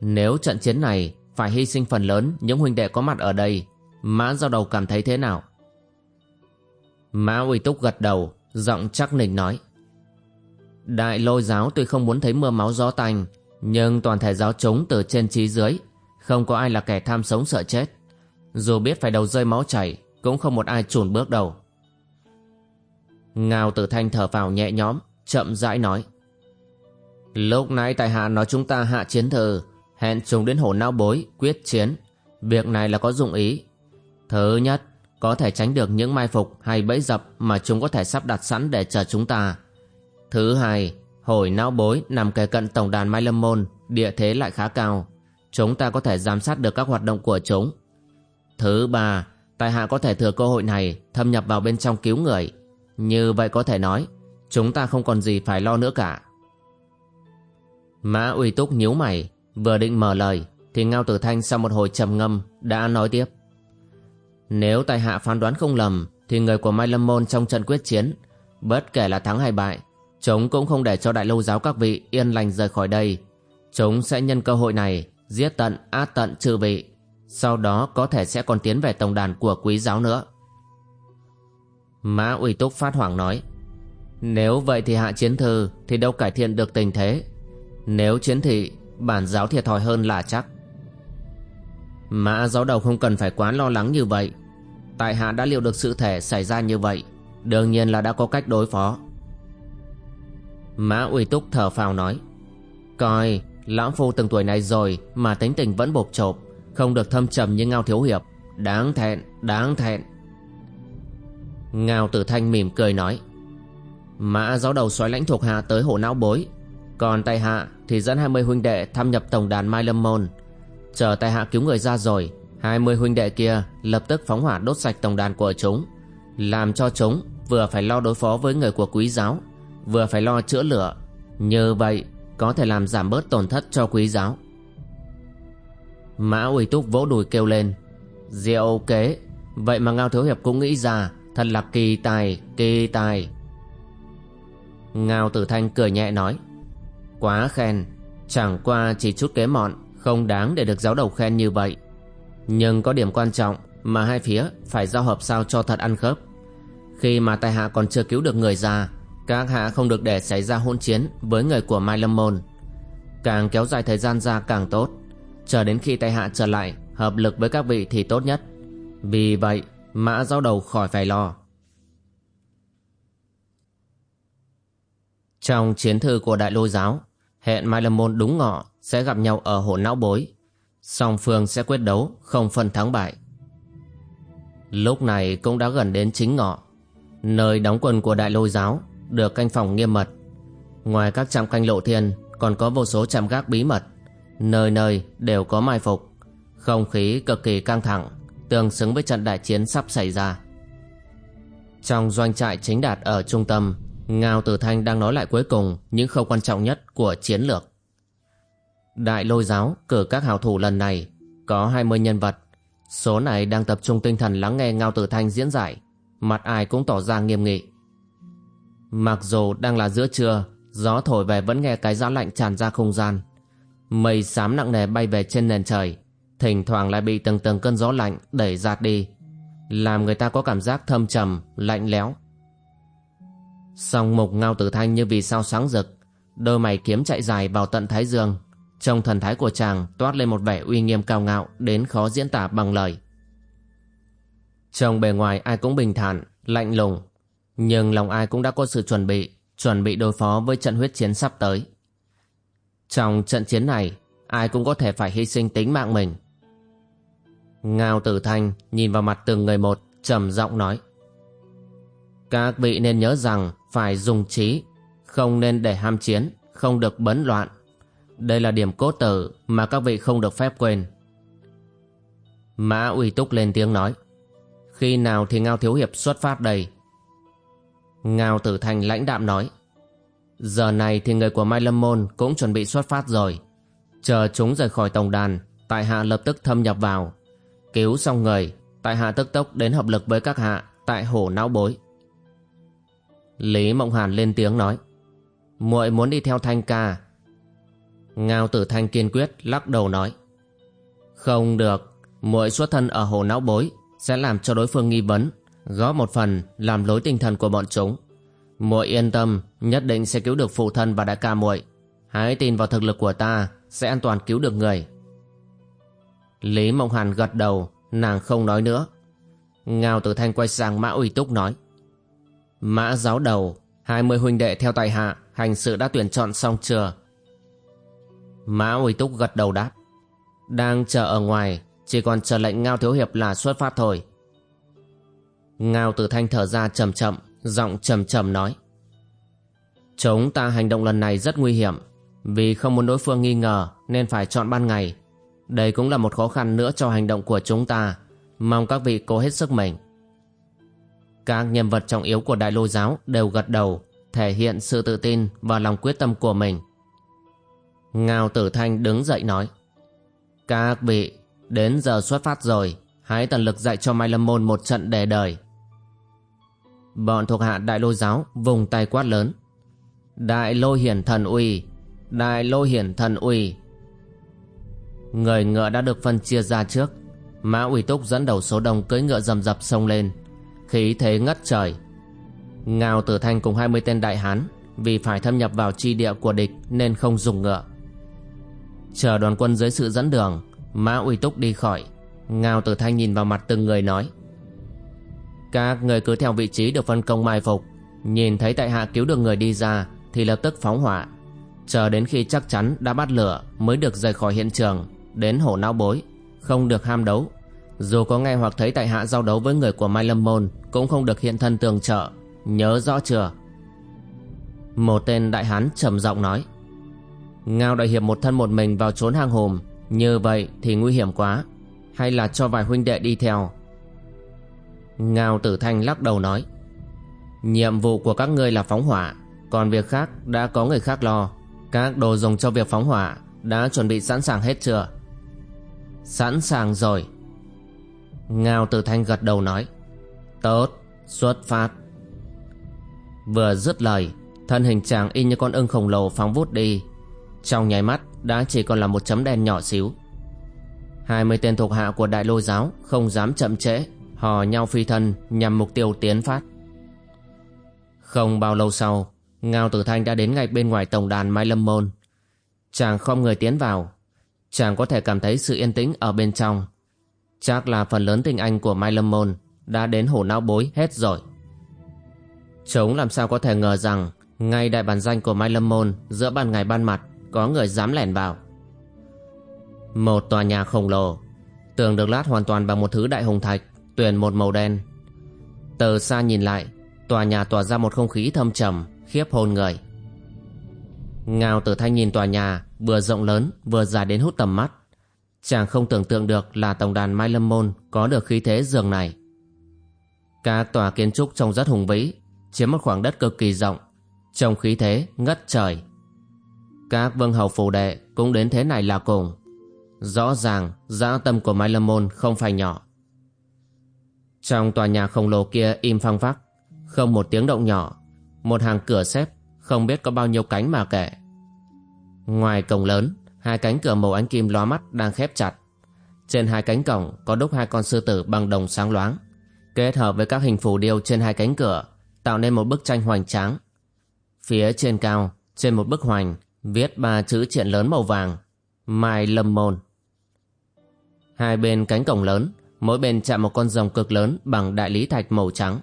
Nếu trận chiến này phải hy sinh phần lớn những huynh đệ có mặt ở đây, Mã Giao Đầu cảm thấy thế nào? Mã Uy Túc gật đầu, giọng chắc nịch nói. Đại lôi giáo tuy không muốn thấy mưa máu gió tanh, nhưng toàn thể giáo chúng từ trên chí dưới, không có ai là kẻ tham sống sợ chết. Dù biết phải đầu rơi máu chảy, cũng không một ai chùn bước đầu. Ngao tử thanh thở vào nhẹ nhõm, chậm rãi nói. Lúc nãy tại hạ nói chúng ta hạ chiến thư, hẹn chúng đến hồ não bối, quyết chiến. Việc này là có dụng ý. Thứ nhất, có thể tránh được những mai phục hay bẫy dập mà chúng có thể sắp đặt sẵn để chờ chúng ta. Thứ hai, hồi não bối nằm kề cận tổng đàn Mai Lâm Môn, địa thế lại khá cao. Chúng ta có thể giám sát được các hoạt động của chúng. Thứ ba, tại hạ có thể thừa cơ hội này thâm nhập vào bên trong cứu người. Như vậy có thể nói, chúng ta không còn gì phải lo nữa cả. Mã uy túc nhíu mày, vừa định mở lời, thì Ngao Tử Thanh sau một hồi trầm ngâm đã nói tiếp. Nếu tại hạ phán đoán không lầm, thì người của Mai Lâm Môn trong trận quyết chiến, bất kể là thắng hay bại, chúng cũng không để cho đại lâu giáo các vị yên lành rời khỏi đây. Chúng sẽ nhân cơ hội này giết tận át tận trừ vị, sau đó có thể sẽ còn tiến về tổng đàn của quý giáo nữa. Mã Uy Túc phát hoảng nói, nếu vậy thì hạ chiến thư thì đâu cải thiện được tình thế. Nếu chiến thị, bản giáo thiệt thòi hơn là chắc. Mã giáo đầu không cần phải quá lo lắng như vậy. Tại hạ đã liệu được sự thể xảy ra như vậy, đương nhiên là đã có cách đối phó. Mã Uy Túc thở phào nói, coi, lão phu từng tuổi này rồi mà tính tình vẫn bột chộp, không được thâm trầm như Ngao Thiếu Hiệp. Đáng thẹn, đáng thẹn. Ngao Tử Thanh mỉm cười nói, Mã giáo đầu xoáy lãnh thuộc hạ tới hồ não bối Còn tại hạ thì dẫn 20 huynh đệ thăm nhập tổng đàn Mai Lâm Môn. Chờ tại hạ cứu người ra rồi 20 huynh đệ kia lập tức phóng hỏa đốt sạch tổng đàn của chúng Làm cho chúng vừa phải lo đối phó với người của quý giáo Vừa phải lo chữa lửa. Như vậy có thể làm giảm bớt tổn thất cho quý giáo. Mã Uy Túc vỗ đùi kêu lên Diệu kế Vậy mà Ngao Thiếu Hiệp cũng nghĩ ra Thật là kỳ tài, kỳ tài. Ngao Tử Thanh cười nhẹ nói Quá khen. Chẳng qua chỉ chút kế mọn Không đáng để được giáo đầu khen như vậy. Nhưng có điểm quan trọng Mà hai phía phải giao hợp sao cho thật ăn khớp. Khi mà tài hạ còn chưa cứu được người ra Các hạ không được để xảy ra hôn chiến Với người của Mai Lâm Môn. Càng kéo dài thời gian ra càng tốt. Chờ đến khi tài hạ trở lại Hợp lực với các vị thì tốt nhất. Vì vậy Mã giáo đầu khỏi phải lo. Trong chiến thư của Đại Lôi Giáo, hẹn Mai Lâm Môn đúng ngọ sẽ gặp nhau ở hồ não bối. Song phương sẽ quyết đấu, không phân thắng bại. Lúc này cũng đã gần đến chính ngọ. Nơi đóng quân của Đại Lôi Giáo được canh phòng nghiêm mật. Ngoài các trạm canh lộ thiên còn có vô số trạm gác bí mật. Nơi nơi đều có mai phục. Không khí cực kỳ căng thẳng, tương xứng với trận đại chiến sắp xảy ra. Trong doanh trại chính đạt ở trung tâm Ngao Tử Thanh đang nói lại cuối cùng những khâu quan trọng nhất của chiến lược. Đại lôi giáo cử các hào thủ lần này có 20 nhân vật. Số này đang tập trung tinh thần lắng nghe Ngao Tử Thanh diễn giải. Mặt ai cũng tỏ ra nghiêm nghị. Mặc dù đang là giữa trưa, gió thổi về vẫn nghe cái gió lạnh tràn ra không gian. Mây xám nặng nề bay về trên nền trời, thỉnh thoảng lại bị từng từng cơn gió lạnh đẩy giạt đi, làm người ta có cảm giác thâm trầm, lạnh lẽo Song mục ngao tử thanh như vì sao sáng rực Đôi mày kiếm chạy dài vào tận thái dương. Trong thần thái của chàng toát lên một vẻ uy nghiêm cao ngạo Đến khó diễn tả bằng lời. Trong bề ngoài ai cũng bình thản, lạnh lùng Nhưng lòng ai cũng đã có sự chuẩn bị Chuẩn bị đối phó với trận huyết chiến sắp tới. Trong trận chiến này Ai cũng có thể phải hy sinh tính mạng mình. Ngao tử thanh nhìn vào mặt từng người một trầm giọng nói. Các vị nên nhớ rằng phải dùng trí, không nên để ham chiến, không được bấn loạn. Đây là điểm cốt tử mà các vị không được phép quên. Mã uy túc lên tiếng nói. Khi nào thì Ngao Thiếu Hiệp xuất phát đây? Ngao Tử Thành lãnh đạm nói. Giờ này thì người của Mai Lâm Môn cũng chuẩn bị xuất phát rồi. Chờ chúng rời khỏi tổng đàn, tại hạ lập tức thâm nhập vào. Cứu xong người, tại hạ tức tốc đến hợp lực với các hạ tại hồ não bối. Lý Mộng Hàn lên tiếng nói, muội muốn đi theo Thanh ca. Ngao Tử Thanh kiên quyết lắc đầu nói, Không được, muội xuất thân ở hồ não bối, Sẽ làm cho đối phương nghi vấn, Góp một phần làm lối tinh thần của bọn chúng. Muội yên tâm, Nhất định sẽ cứu được phụ thân và đại ca muội. Hãy tin vào thực lực của ta, Sẽ an toàn cứu được người. Lý Mộng Hàn gật đầu, Nàng không nói nữa. Ngao Tử Thanh quay sang Mã Uy Túc nói Mã giáo đầu, hai mươi huynh đệ theo tài hạ hành sự đã tuyển chọn xong chưa? Mã uy túc gật đầu đáp. Đang chờ ở ngoài chỉ còn chờ lệnh ngao thiếu hiệp là xuất phát thôi. Ngao tử thanh thở ra chậm chậm giọng trầm trầm nói. Chúng ta hành động lần này rất nguy hiểm. Vì không muốn đối phương nghi ngờ nên phải chọn ban ngày. Đây cũng là một khó khăn nữa cho hành động của chúng ta. Mong các vị cố hết sức mình các nhân vật trọng yếu của đại lôi giáo đều gật đầu, thể hiện sự tự tin và lòng quyết tâm của mình. Ngao tử thanh đứng dậy nói, các vị, đến giờ xuất phát rồi, hãy tận lực dạy cho mai lâm môn một trận đề đời. Bọn thuộc hạ đại lôi giáo vùng tay quát lớn, đại lôi hiển thần uy, đại lôi hiển thần uy. Người ngựa đã được phân chia ra trước, mã ủy túc dẫn đầu số đông cưỡi ngựa rầm rập xông lên khí thế ngất trời. Ngao tử thanh cùng 20 tên đại hán vì phải thâm nhập vào chi địa của địch nên không dùng ngựa. Chờ đoàn quân dưới sự dẫn đường, mã uy túc đi khỏi. Ngao tử thanh nhìn vào mặt từng người nói, các người cứ theo vị trí được phân công mai phục. Nhìn thấy tại hạ cứu được người đi ra thì lập tức phóng hỏa. Chờ đến khi chắc chắn đã bắt lửa mới được rời khỏi hiện trường, đến hổ não bối, không được ham đấu dù có nghe hoặc thấy tại hạ giao đấu với người của mai lâm môn, cũng không được hiện thân tường trợ. Nhớ rõ chưa? Một tên đại hán trầm giọng nói. Ngao đại hiệp một thân một mình vào trốn hang hùm. Như vậy thì nguy hiểm quá. Hay là cho vài huynh đệ đi theo. Ngao tử thanh lắc đầu nói. Nhiệm vụ của các ngươi là phóng hỏa. Còn việc khác đã có người khác lo. Các đồ dùng cho việc phóng hỏa đã chuẩn bị sẵn sàng hết chưa? Sẵn sàng rồi ngao tử thanh gật đầu nói, tốt, xuất phát. Vừa dứt lời, thân hình chàng y như con ưng khổng lồ phóng vút đi. Trong nháy mắt, đã chỉ còn là một chấm đen nhỏ xíu. Hai mươi tên thuộc hạ của đại lôi giáo không dám chậm trễ, hò nhau phi thân nhằm mục tiêu tiến phát. Không bao lâu sau, ngao tử thanh đã đến ngay bên ngoài tổng đàn mai lâm môn. Chàng không người tiến vào. Chàng có thể cảm thấy sự yên tĩnh ở bên trong chắc là phần lớn tình anh của mai lâm môn đã đến hổ não bối hết rồi. Chúng làm sao có thể ngờ rằng ngay đại bản danh của mai lâm môn giữa ban ngày ban mặt có người dám lẻn vào. Một tòa nhà khổng lồ, tường được lát hoàn toàn bằng một thứ đại hồng thạch, tuyền một màu đen. Từ xa nhìn lại, tòa nhà tỏa ra một không khí thâm trầm, khiếp hồn người. Ngao tử thanh nhìn tòa nhà, vừa rộng lớn, vừa dài đến hút tầm mắt chàng không tưởng tượng được là tổng đàn mai lâm môn có được khí thế giường này. Các tòa kiến trúc trông rất hùng vĩ, chiếm một khoảng đất cực kỳ rộng trông khí thế ngất trời. Các vương hầu phủ đệ cũng đến thế này là cùng. Rõ ràng, dã tâm của mai lâm môn không phải nhỏ. Trong tòa nhà khổng lồ kia im phăng phắc, không một tiếng động nhỏ, một hàng cửa xếp không biết có bao nhiêu cánh mà kể. Ngoài cổng lớn hai cánh cửa màu ánh kim lóa mắt đang khép chặt. Trên hai cánh cổng có đúc hai con sư tử bằng đồng sáng loáng. Kết hợp với các hình phù điêu trên hai cánh cửa, tạo nên một bức tranh hoành tráng. Phía trên cao, trên một bức hoành, viết ba chữ triện lớn màu vàng, mai lâm môn. Hai bên cánh cổng lớn, mỗi bên chạm một con rồng cực lớn bằng đại lý thạch màu trắng.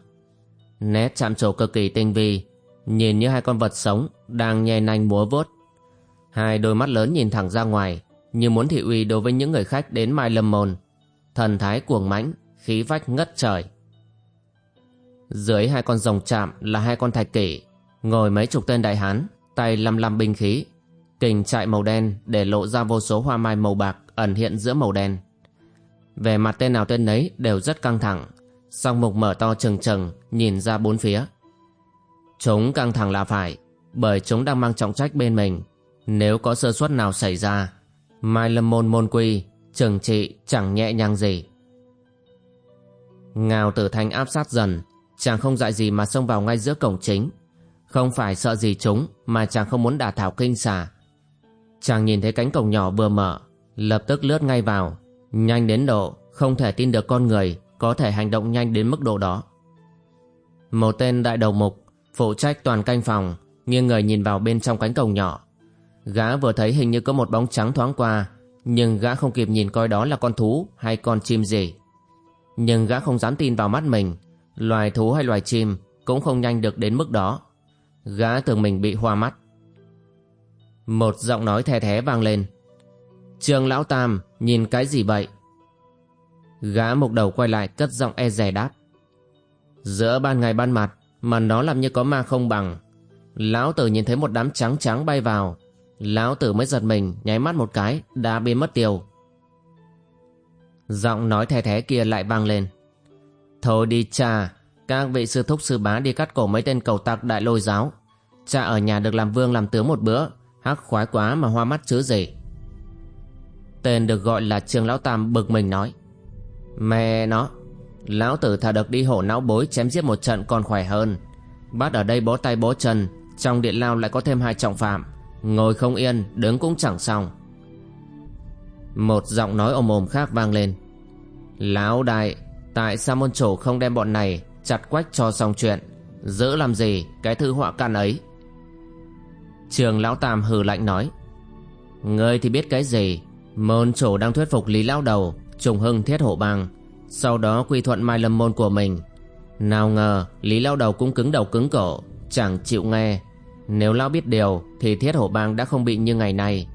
Nét chạm trổ cực kỳ tinh vi, nhìn như hai con vật sống đang nhè nanh múa vuốt hai đôi mắt lớn nhìn thẳng ra ngoài, như muốn thị uy đối với những người khách đến mai lâm môn. Thần thái cuồng mãnh, khí vách ngất trời. Dưới hai con rồng chạm là hai con thạch kỷ, ngồi mấy chục tên đại hán, tay lăm lăm binh khí. Kình trại màu đen để lộ ra vô số hoa mai màu bạc ẩn hiện giữa màu đen. Về mặt tên nào tên nấy đều rất căng thẳng, song mục mở to trừng trừng, nhìn ra bốn phía. Chúng căng thẳng là phải, bởi chúng đang mang trọng trách bên mình nếu có sơ suất nào xảy ra, mai lâm môn môn quy trừng trị chẳng nhẹ nhàng gì. Ngào tử thanh áp sát dần, chàng không dại gì mà xông vào ngay giữa cổng chính. Không phải sợ gì chúng, mà chàng không muốn đả thảo kinh xà. Chàng nhìn thấy cánh cổng nhỏ vừa mở lập tức lướt ngay vào. Nhanh đến độ không thể tin được con người có thể hành động nhanh đến mức độ đó. Một tên đại đầu mục, phụ trách toàn canh phòng, nghiêng người nhìn vào bên trong cánh cổng nhỏ gã vừa thấy hình như có một bóng trắng thoáng qua, nhưng gã không kịp nhìn coi đó là con thú hay con chim gì. Nhưng gã không dám tin vào mắt mình, loài thú hay loài chim cũng không nhanh được đến mức đó. Gã tưởng mình bị hoa mắt. Một giọng nói the thé vang lên. Trương Lão Tam, nhìn cái gì vậy? Gã mục đầu quay lại cất giọng e rè đáp. Giữa ban ngày ban mặt Mà nó làm như có ma không bằng. Lão tử nhìn thấy một đám trắng trắng bay vào Lão tử mới giật mình, Nháy mắt một cái, đã biến mất tiêu. Giọng nói thè thế kia lại vang lên. Thôi đi cha, Các vị sư thúc sư bá đi cắt cổ mấy tên cầu tặc đại lôi giáo. Cha ở nhà được làm vương làm tướng một bữa, Hắc khoái quá mà hoa mắt chứ gì. Tên được gọi là Trương Lão Tam bực mình nói. Mẹ nó, Lão tử thà được đi hổ não bối chém giết một trận còn khỏe hơn. Bắt ở đây bó tay bó chân, Trong điện lao lại có thêm hai trọng phạm. Ngồi không yên, đứng cũng chẳng xong. Một giọng nói ồm ồm khác vang lên. Lão đại, Tại sao môn chủ không đem bọn này Chặt quách cho xong chuyện? Giữ làm gì cái thư họa can ấy? Trường lão tam hừ lạnh nói. Ngươi thì biết cái gì? Môn chủ đang thuyết phục Lý Lão Đầu, Trùng hưng thiết hộ bang. Sau đó quy thuận mai lâm môn của mình. Nào ngờ, Lý Lão Đầu cũng cứng đầu cứng cổ, Chẳng chịu nghe. Nếu Lão biết điều, Thì thiết hộ bang đã không bị như ngày nay.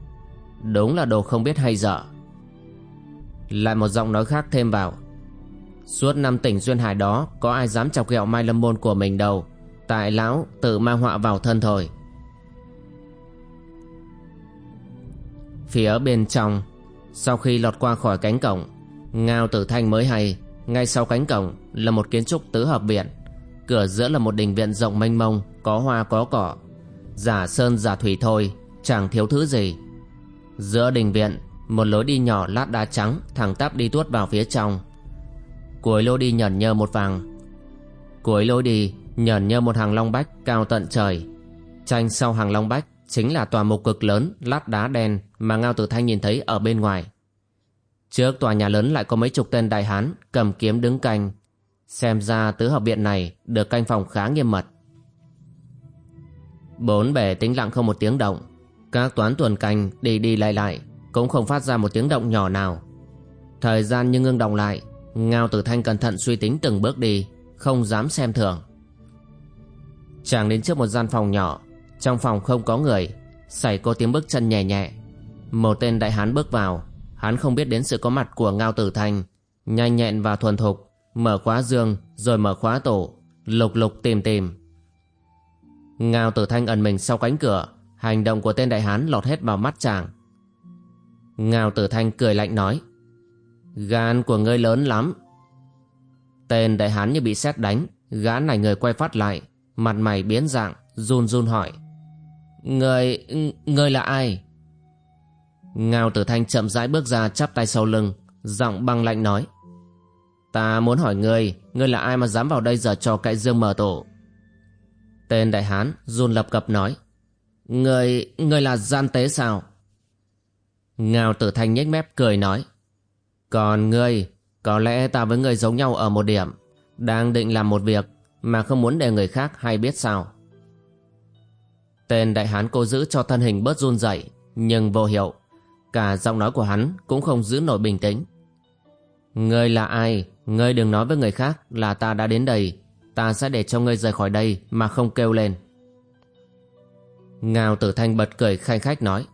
Đúng là đồ không biết hay dở. Lại một giọng nói khác thêm vào. Suốt năm tỉnh Duyên Hải đó, Có ai dám chọc ghẹo mai lâm môn của mình đâu. Tại Lão tự mang họa vào thân thôi. Phía bên trong, Sau khi lọt qua khỏi cánh cổng, Ngao Tử Thanh mới hay, Ngay sau cánh cổng là một kiến trúc tứ hợp viện. Cửa giữa là một đình viện rộng mênh mông, Có hoa có cỏ. Giả sơn giả thủy thôi, Chẳng thiếu thứ gì Giữa đình viện, Một lối đi nhỏ lát đá trắng Thẳng tắp đi tuốt vào phía trong Cuối lối đi nhẩn nhơ một vàng Cuối lối đi nhẩn nhơ một hàng long bách cao tận trời Tranh sau hàng long bách chính là tòa mục cực lớn, lát đá đen mà Ngao Tử Thanh nhìn thấy ở bên ngoài. Trước tòa nhà lớn lại có mấy chục tên đại hán cầm kiếm đứng canh. Xem ra tứ hợp viện này được canh phòng khá nghiêm mật. Bốn bể tĩnh lặng không một tiếng động. Các toán tuần canh đi đi lại lại cũng không phát ra một tiếng động nhỏ nào. Thời gian như ngưng động lại, Ngao Tử Thanh cẩn thận suy tính từng bước đi, không dám xem thường. Chàng đến trước một gian phòng nhỏ trong phòng không có người Xảy có tiếng bước chân nhẹ nhẹ Một tên đại hán bước vào Hắn không biết đến sự có mặt của Ngao Tử Thanh Nhanh nhẹn và thuần thục Mở khóa dương rồi mở khóa tổ Lục lục tìm tìm Ngao Tử Thanh ẩn mình sau cánh cửa. Hành động của tên đại hán lọt hết vào mắt chàng. Ngao Tử Thanh cười lạnh nói, Gan của ngươi lớn lắm. Tên đại hán như bị sét đánh, Gã này người quay phát lại, Mặt mày biến dạng, Run run hỏi Người... người là ai? Ngao tử thanh chậm rãi bước ra chắp tay sau lưng, Giọng băng lạnh nói, Ta muốn hỏi ngươi Ngươi là ai mà dám vào đây giờ cho cậy dương mở tổ? Tên đại hán run lập cập nói, người người là gian tế sao? Ngao tử thanh nhếch mép cười nói, Còn ngươi, Có lẽ ta với ngươi giống nhau ở một điểm, Đang định làm một việc Mà không muốn để người khác hay biết sao Tên đại hán cô giữ cho thân hình bớt run rẩy, nhưng vô hiệu. Cả giọng nói của hắn cũng không giữ nổi bình tĩnh. Ngươi là ai? Ngươi đừng nói với người khác là ta đã đến đây. Ta sẽ để cho ngươi rời khỏi đây mà không kêu lên. Ngao tử thanh bật cười khanh khách nói.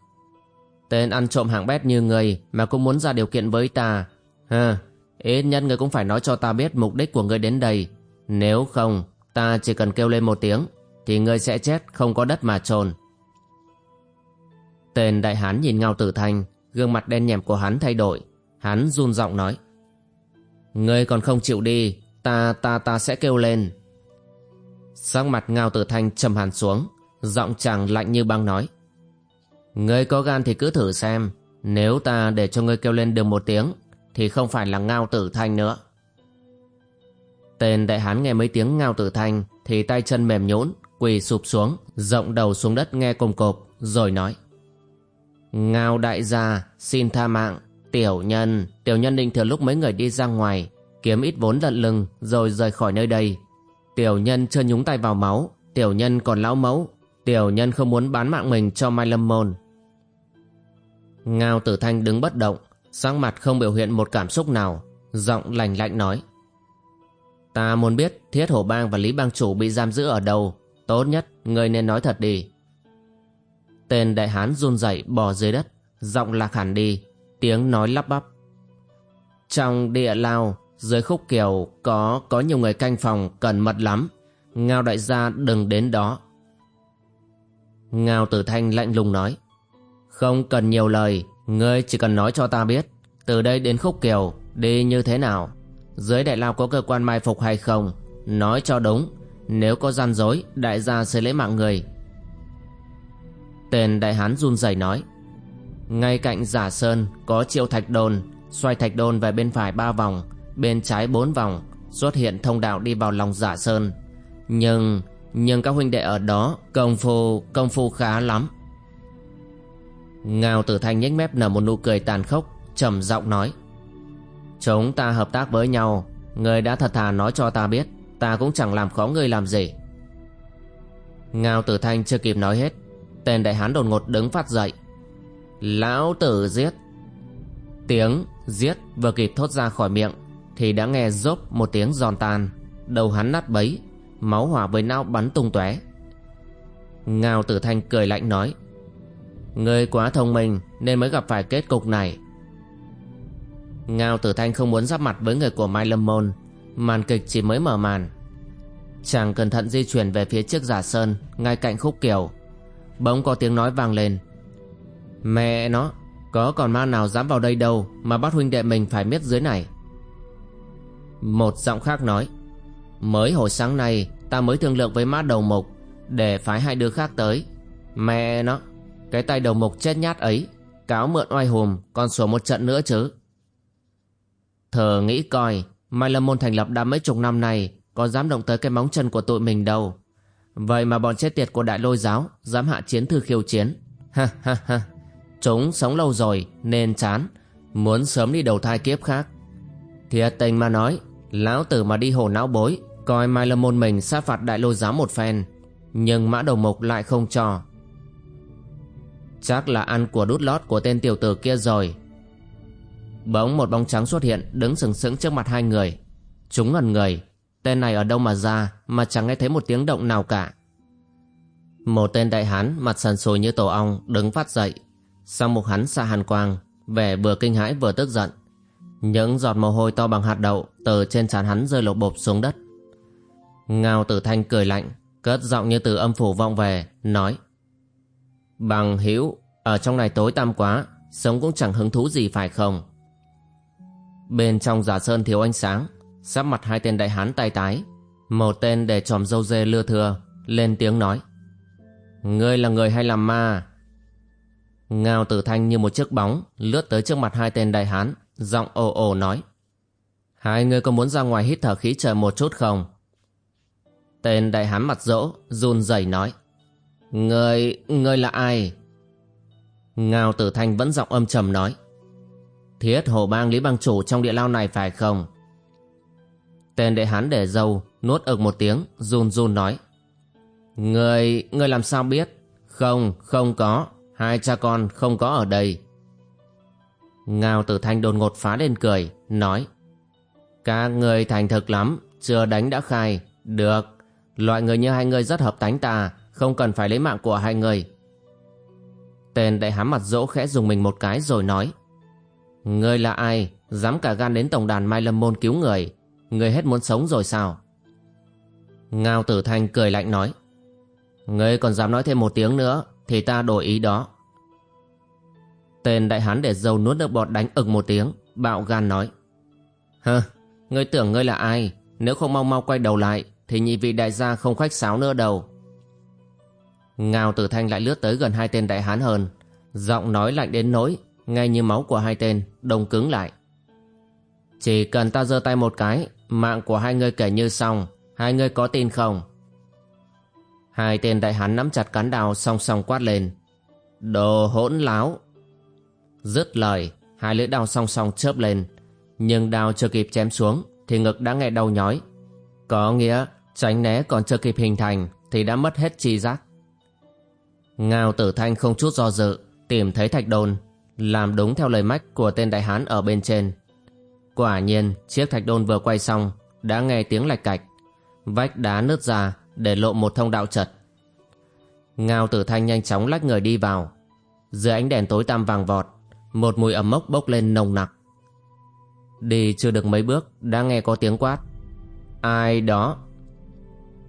Tên ăn trộm hạng bét như ngươi mà cũng muốn ra điều kiện với ta. Ha, ít nhất ngươi cũng phải nói cho ta biết mục đích của ngươi đến đây. Nếu không, ta chỉ cần kêu lên một tiếng thì ngươi sẽ chết không có đất mà trồn. Tên đại hán nhìn Ngao Tử Thanh, gương mặt đen nhèm của hắn thay đổi. Hắn run giọng nói. Ngươi còn không chịu đi, ta ta ta sẽ kêu lên. Sắc mặt Ngao Tử Thanh trầm hẳn xuống, giọng chàng lạnh như băng nói. Ngươi có gan thì cứ thử xem, nếu ta để cho ngươi kêu lên được một tiếng, thì không phải là Ngao Tử Thanh nữa. Tên đại hán nghe mấy tiếng Ngao Tử Thanh thì tay chân mềm nhũn quỳ sụp xuống rộng đầu xuống đất nghe cồm cộp rồi nói ngao đại gia xin tha mạng tiểu nhân tiểu nhân định thừa lúc mấy người đi ra ngoài kiếm ít vốn lận lưng rồi rời khỏi nơi đây. Tiểu nhân chưa nhúng tay vào máu, tiểu nhân còn lão mẫu, tiểu nhân không muốn bán mạng mình cho mai lâm môn. Ngao tử thanh đứng bất động sáng mặt không biểu hiện một cảm xúc nào, giọng lành lạnh nói. Ta muốn biết thiết hổ bang và lý bang chủ bị giam giữ ở đâu, Tốt nhất ngươi nên nói thật đi. Tên đại hán run rẩy bò dưới đất, Giọng lạc hẳn đi, Tiếng nói lắp bắp. Trong địa lao dưới khúc kiều Có có nhiều người canh phòng, Cần mật lắm. Ngao đại gia đừng đến đó. Ngao tử thanh lạnh lùng nói, Không cần nhiều lời, Ngươi chỉ cần nói cho ta biết, Từ đây đến khúc kiều Đi như thế nào? Dưới đại lao có cơ quan mai phục hay không? Nói cho đúng, Nếu có gian dối, Đại gia sẽ lấy mạng người. Tên đại hán run rẩy nói, Ngay cạnh giả sơn Có triệu thạch đồn, Xoay thạch đồn về bên phải ba vòng Bên trái bốn vòng Xuất hiện thông đạo đi vào lòng giả sơn. Nhưng Nhưng các huynh đệ ở đó, Công phu Công phu khá lắm. Ngao tử thanh nhếch mép nở một nụ cười tàn khốc, trầm giọng nói, Chúng ta hợp tác với nhau, Người đã thật thà nói cho ta biết, Ta cũng chẳng làm khó người làm gì. Ngao tử thanh chưa kịp nói hết, Tên đại hán đột ngột đứng phát dậy. Lão tử giết. Tiếng giết vừa kịp thốt ra khỏi miệng thì đã nghe rốp một tiếng giòn tan. Đầu hắn nát bấy, Máu hỏa với não bắn tung tóe. Ngao tử thanh cười lạnh nói, Ngươi quá thông minh Nên mới gặp phải kết cục này. Ngao tử thanh không muốn giáp mặt với người của Mai Lâm Môn, Màn kịch chỉ mới mở màn. Chàng cẩn thận di chuyển về phía trước giả sơn Ngay cạnh khúc kiều. Bỗng có tiếng nói vang lên, Mẹ nó, Có còn ma nào dám vào đây đâu Mà bắt huynh đệ mình phải miết dưới này? Một giọng khác nói, Mới hồi sáng nay, Ta mới thương lượng với má đầu mục Để phái hai đứa khác tới. Mẹ nó, Cái tay đầu mục chết nhát ấy, Cáo mượn oai hùm Còn sủa một trận nữa chứ. Thờ nghĩ coi, Mai Lâm Môn thành lập đã mấy chục năm nay, Có dám động tới cái móng chân của tụi mình đâu. Vậy mà bọn chết tiệt của đại lôi giáo Dám hạ chiến thư khiêu chiến. Ha ha ha. Chúng sống lâu rồi nên chán, Muốn sớm đi đầu thai kiếp khác. Thiệt tình mà nói, Lão tử mà đi hồ não bối, Coi Mai Lâm Môn mình sát phạt đại lôi giáo một phen, Nhưng mã đầu mục lại không cho. Chắc là ăn của đút lót của tên tiểu tử kia rồi. Bỗng một bóng trắng xuất hiện, Đứng sừng sững trước mặt hai người. Chúng ngần người, Tên này ở đâu mà ra Mà chẳng nghe thấy một tiếng động nào cả. Một tên đại hán Mặt sần sùi như tổ ong Đứng phát dậy. Sau mục hắn xa hàn quang, Vẻ vừa kinh hãi vừa tức giận những giọt mồ hôi to bằng hạt đậu Từ trên trán hắn rơi lột bộp xuống đất. Ngao tử thanh cười lạnh, Cất giọng như từ âm phủ vọng về, Nói, Bằng hữu, Ở trong này tối tăm quá, Sống cũng chẳng hứng thú gì phải không? Bên trong giả sơn thiếu ánh sáng Sắp mặt hai tên đại hán tay tái, Một tên để tròm dâu dê lưa thưa, Lên tiếng nói, Ngươi là người hay làm ma? Ngao tử thanh như một chiếc bóng Lướt tới trước mặt hai tên đại hán. Giọng ồ ồ nói. Hai người có muốn ra ngoài hít thở khí trời một chút không? Tên đại hán mặt rỗ run rẩy nói. Người người là ai? Ngao tử thanh vẫn giọng âm trầm nói. Thiết hồ bang lý bang chủ trong địa lao này phải không? Tên đệ hán để dâu Nuốt ực một tiếng Run run nói. Người, người làm sao biết? Không, không có. Hai cha con không có ở đây. Ngao tử thanh đột ngột phá lên cười, Nói, Các người thành thực lắm, Chưa đánh đã khai. Được, Loại người như hai người rất hợp tánh ta, Không cần phải lấy mạng của hai người. Tên đại hám mặt dỗ khẽ dùng mình một cái rồi nói, Ngươi là ai, Dám cả gan đến tổng đàn Mai Lâm Môn cứu người? Ngươi hết muốn sống rồi sao? Ngao tử thanh cười lạnh nói, Ngươi còn dám nói thêm một tiếng nữa, Thì ta đổi ý đó. Tên đại hán để dâu nuốt nước bọt đánh ực một tiếng, Bạo gan nói. Hơ, Ngươi tưởng ngươi là ai? Nếu không mau mau quay đầu lại, Thì nhị vị đại gia không khách sáo nữa đâu. Ngao tử thanh lại lướt tới gần hai tên đại hán hơn. Giọng nói lạnh đến nỗi, Ngay như máu của hai tên, Đông cứng lại. Chỉ cần ta giơ tay một cái, Mạng của hai người kể như xong, Hai người có tin không? Hai tên đại hán nắm chặt cán đào Song song quát lên. Đồ hỗn láo Dứt lời, Hai lưỡi đao song song chớp lên. Nhưng đao chưa kịp chém xuống, Thì ngực đã nghe đau nhói. Có nghĩa, tránh né còn chưa kịp hình thành, Thì đã mất hết chi giác. Ngao tử thanh không chút do dự, Tìm thấy thạch đôn Làm đúng theo lời mách của tên đại hán ở bên trên. Quả nhiên, chiếc thạch đôn vừa quay xong, Đã nghe tiếng lạch cạch. Vách đá nứt ra, Để lộ một thông đạo chật. Ngao tử thanh nhanh chóng lách người đi vào. Dưới ánh đèn tối tăm vàng vọt một mùi ẩm mốc bốc lên nồng nặc. Đi chưa được mấy bước, Đã nghe có tiếng quát. Ai đó?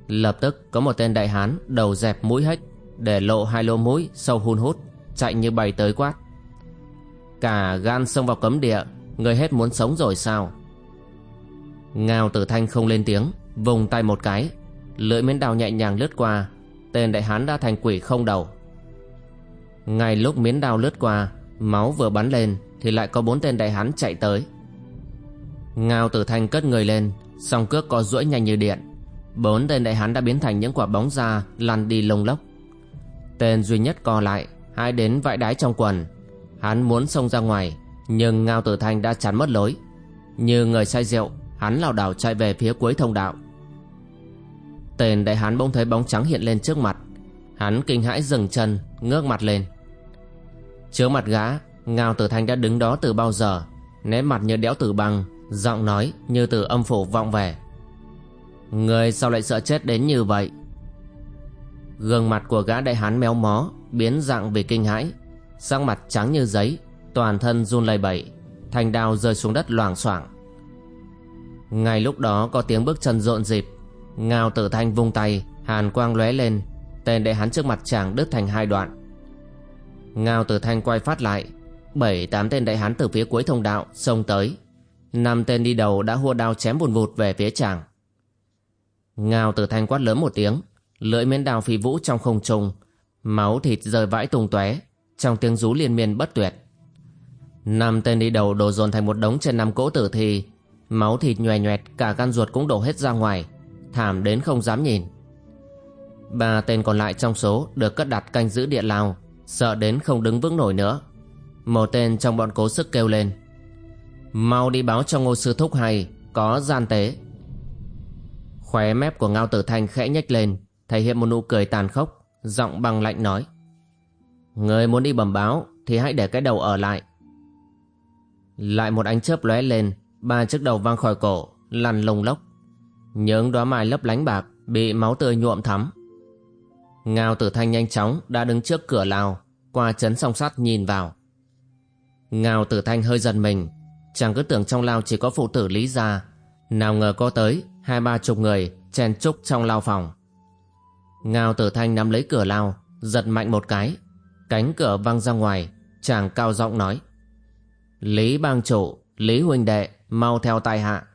Lập tức có một tên đại hán Đầu dẹp mũi hếch, Để lộ hai lỗ mũi sâu hun hút, Chạy như bay tới quát. Cả gan xông vào cấm địa, Người hết muốn sống rồi sao? Ngao tử thanh không lên tiếng, Vùng tay một cái, Lưỡi miến đào nhẹ nhàng lướt qua, Tên đại hán đã thành quỷ không đầu. Ngay lúc miến đao lướt qua Máu vừa bắn lên Thì lại có bốn tên đại hán chạy tới. Ngao tử thanh cất người lên, Song cước có duỗi nhanh như điện. Bốn tên đại hán đã biến thành những quả bóng da Lăn đi lông lốc. Tên duy nhất co lại, Hai đến vãi đái trong quần. Hắn muốn xông ra ngoài, Nhưng Ngao tử thanh đã chắn mất lối. Như người say rượu, Hắn lảo đảo chạy về phía cuối thông đạo. Tên đại hán bỗng thấy bóng trắng hiện lên trước mặt. Hắn kinh hãi dừng chân, Ngước mặt lên. Trước mặt gã Ngao tử thanh đã đứng đó từ bao giờ? Nét mặt như đẽo tử băng Giọng nói như từ âm phủ vọng về. Người sao lại sợ chết đến như vậy? Gương mặt của gã đại hán méo mó, Biến dạng vì kinh hãi. Sang mặt trắng như giấy, Toàn thân run lẩy bẩy, Thành đao rơi xuống đất loảng xoảng. Ngay lúc đó có tiếng bước chân rộn dịp Ngao tử thanh vung tay, Hàn quang lóe lên. Tên đại hán trước mặt chàng đứt thành hai đoạn. Ngao tử thanh quay phát lại. Bảy, tám tên đại hán từ phía cuối thông đạo Xông tới. Năm tên đi đầu đã hua đao chém vùn vụt về phía chàng. Ngao tử thanh quát lớn một tiếng, Lưỡi miến đao phi vũ trong không trung, Máu thịt rơi vãi tung tóe, Trong tiếng rú liên miên bất tuyệt. Năm tên đi đầu đổ dồn thành một đống trên năm cỗ tử thi, Máu thịt nhòe nhoẹt Cả gan ruột cũng đổ hết ra ngoài, Thảm đến không dám nhìn. Ba tên còn lại trong số Được cất đặt canh giữ địa lao. Sợ đến không đứng vững nổi nữa. Một tên trong bọn cố sức kêu lên. Mau đi báo cho ngô sư thúc hay Có gian tế. Khóe mép của Ngao Tử Thanh khẽ nhếch lên, Thể hiện một nụ cười tàn khốc, Giọng bằng lạnh nói. Người muốn đi bẩm báo Thì hãy để cái đầu ở lại. Lại một ánh chớp lóe lên, Ba chiếc đầu văng khỏi cổ, Lăn lông lốc. Những đóa mai lấp lánh bạc, Bị máu tươi nhuộm thắm. Ngao Tử Thanh nhanh chóng đã đứng trước cửa lao Qua chấn song sắt nhìn vào. Ngao Tử Thanh hơi giật mình, Chàng cứ tưởng trong lao chỉ có phụ tử Lý Gia. Nào ngờ có tới Hai ba chục người chen chúc trong lao phòng. Ngao tử thanh nắm lấy cửa lao Giật mạnh một cái. Cánh cửa văng ra ngoài, Chàng cao giọng nói. Lý bang chủ, Lý huynh đệ, Mau theo tai hạ.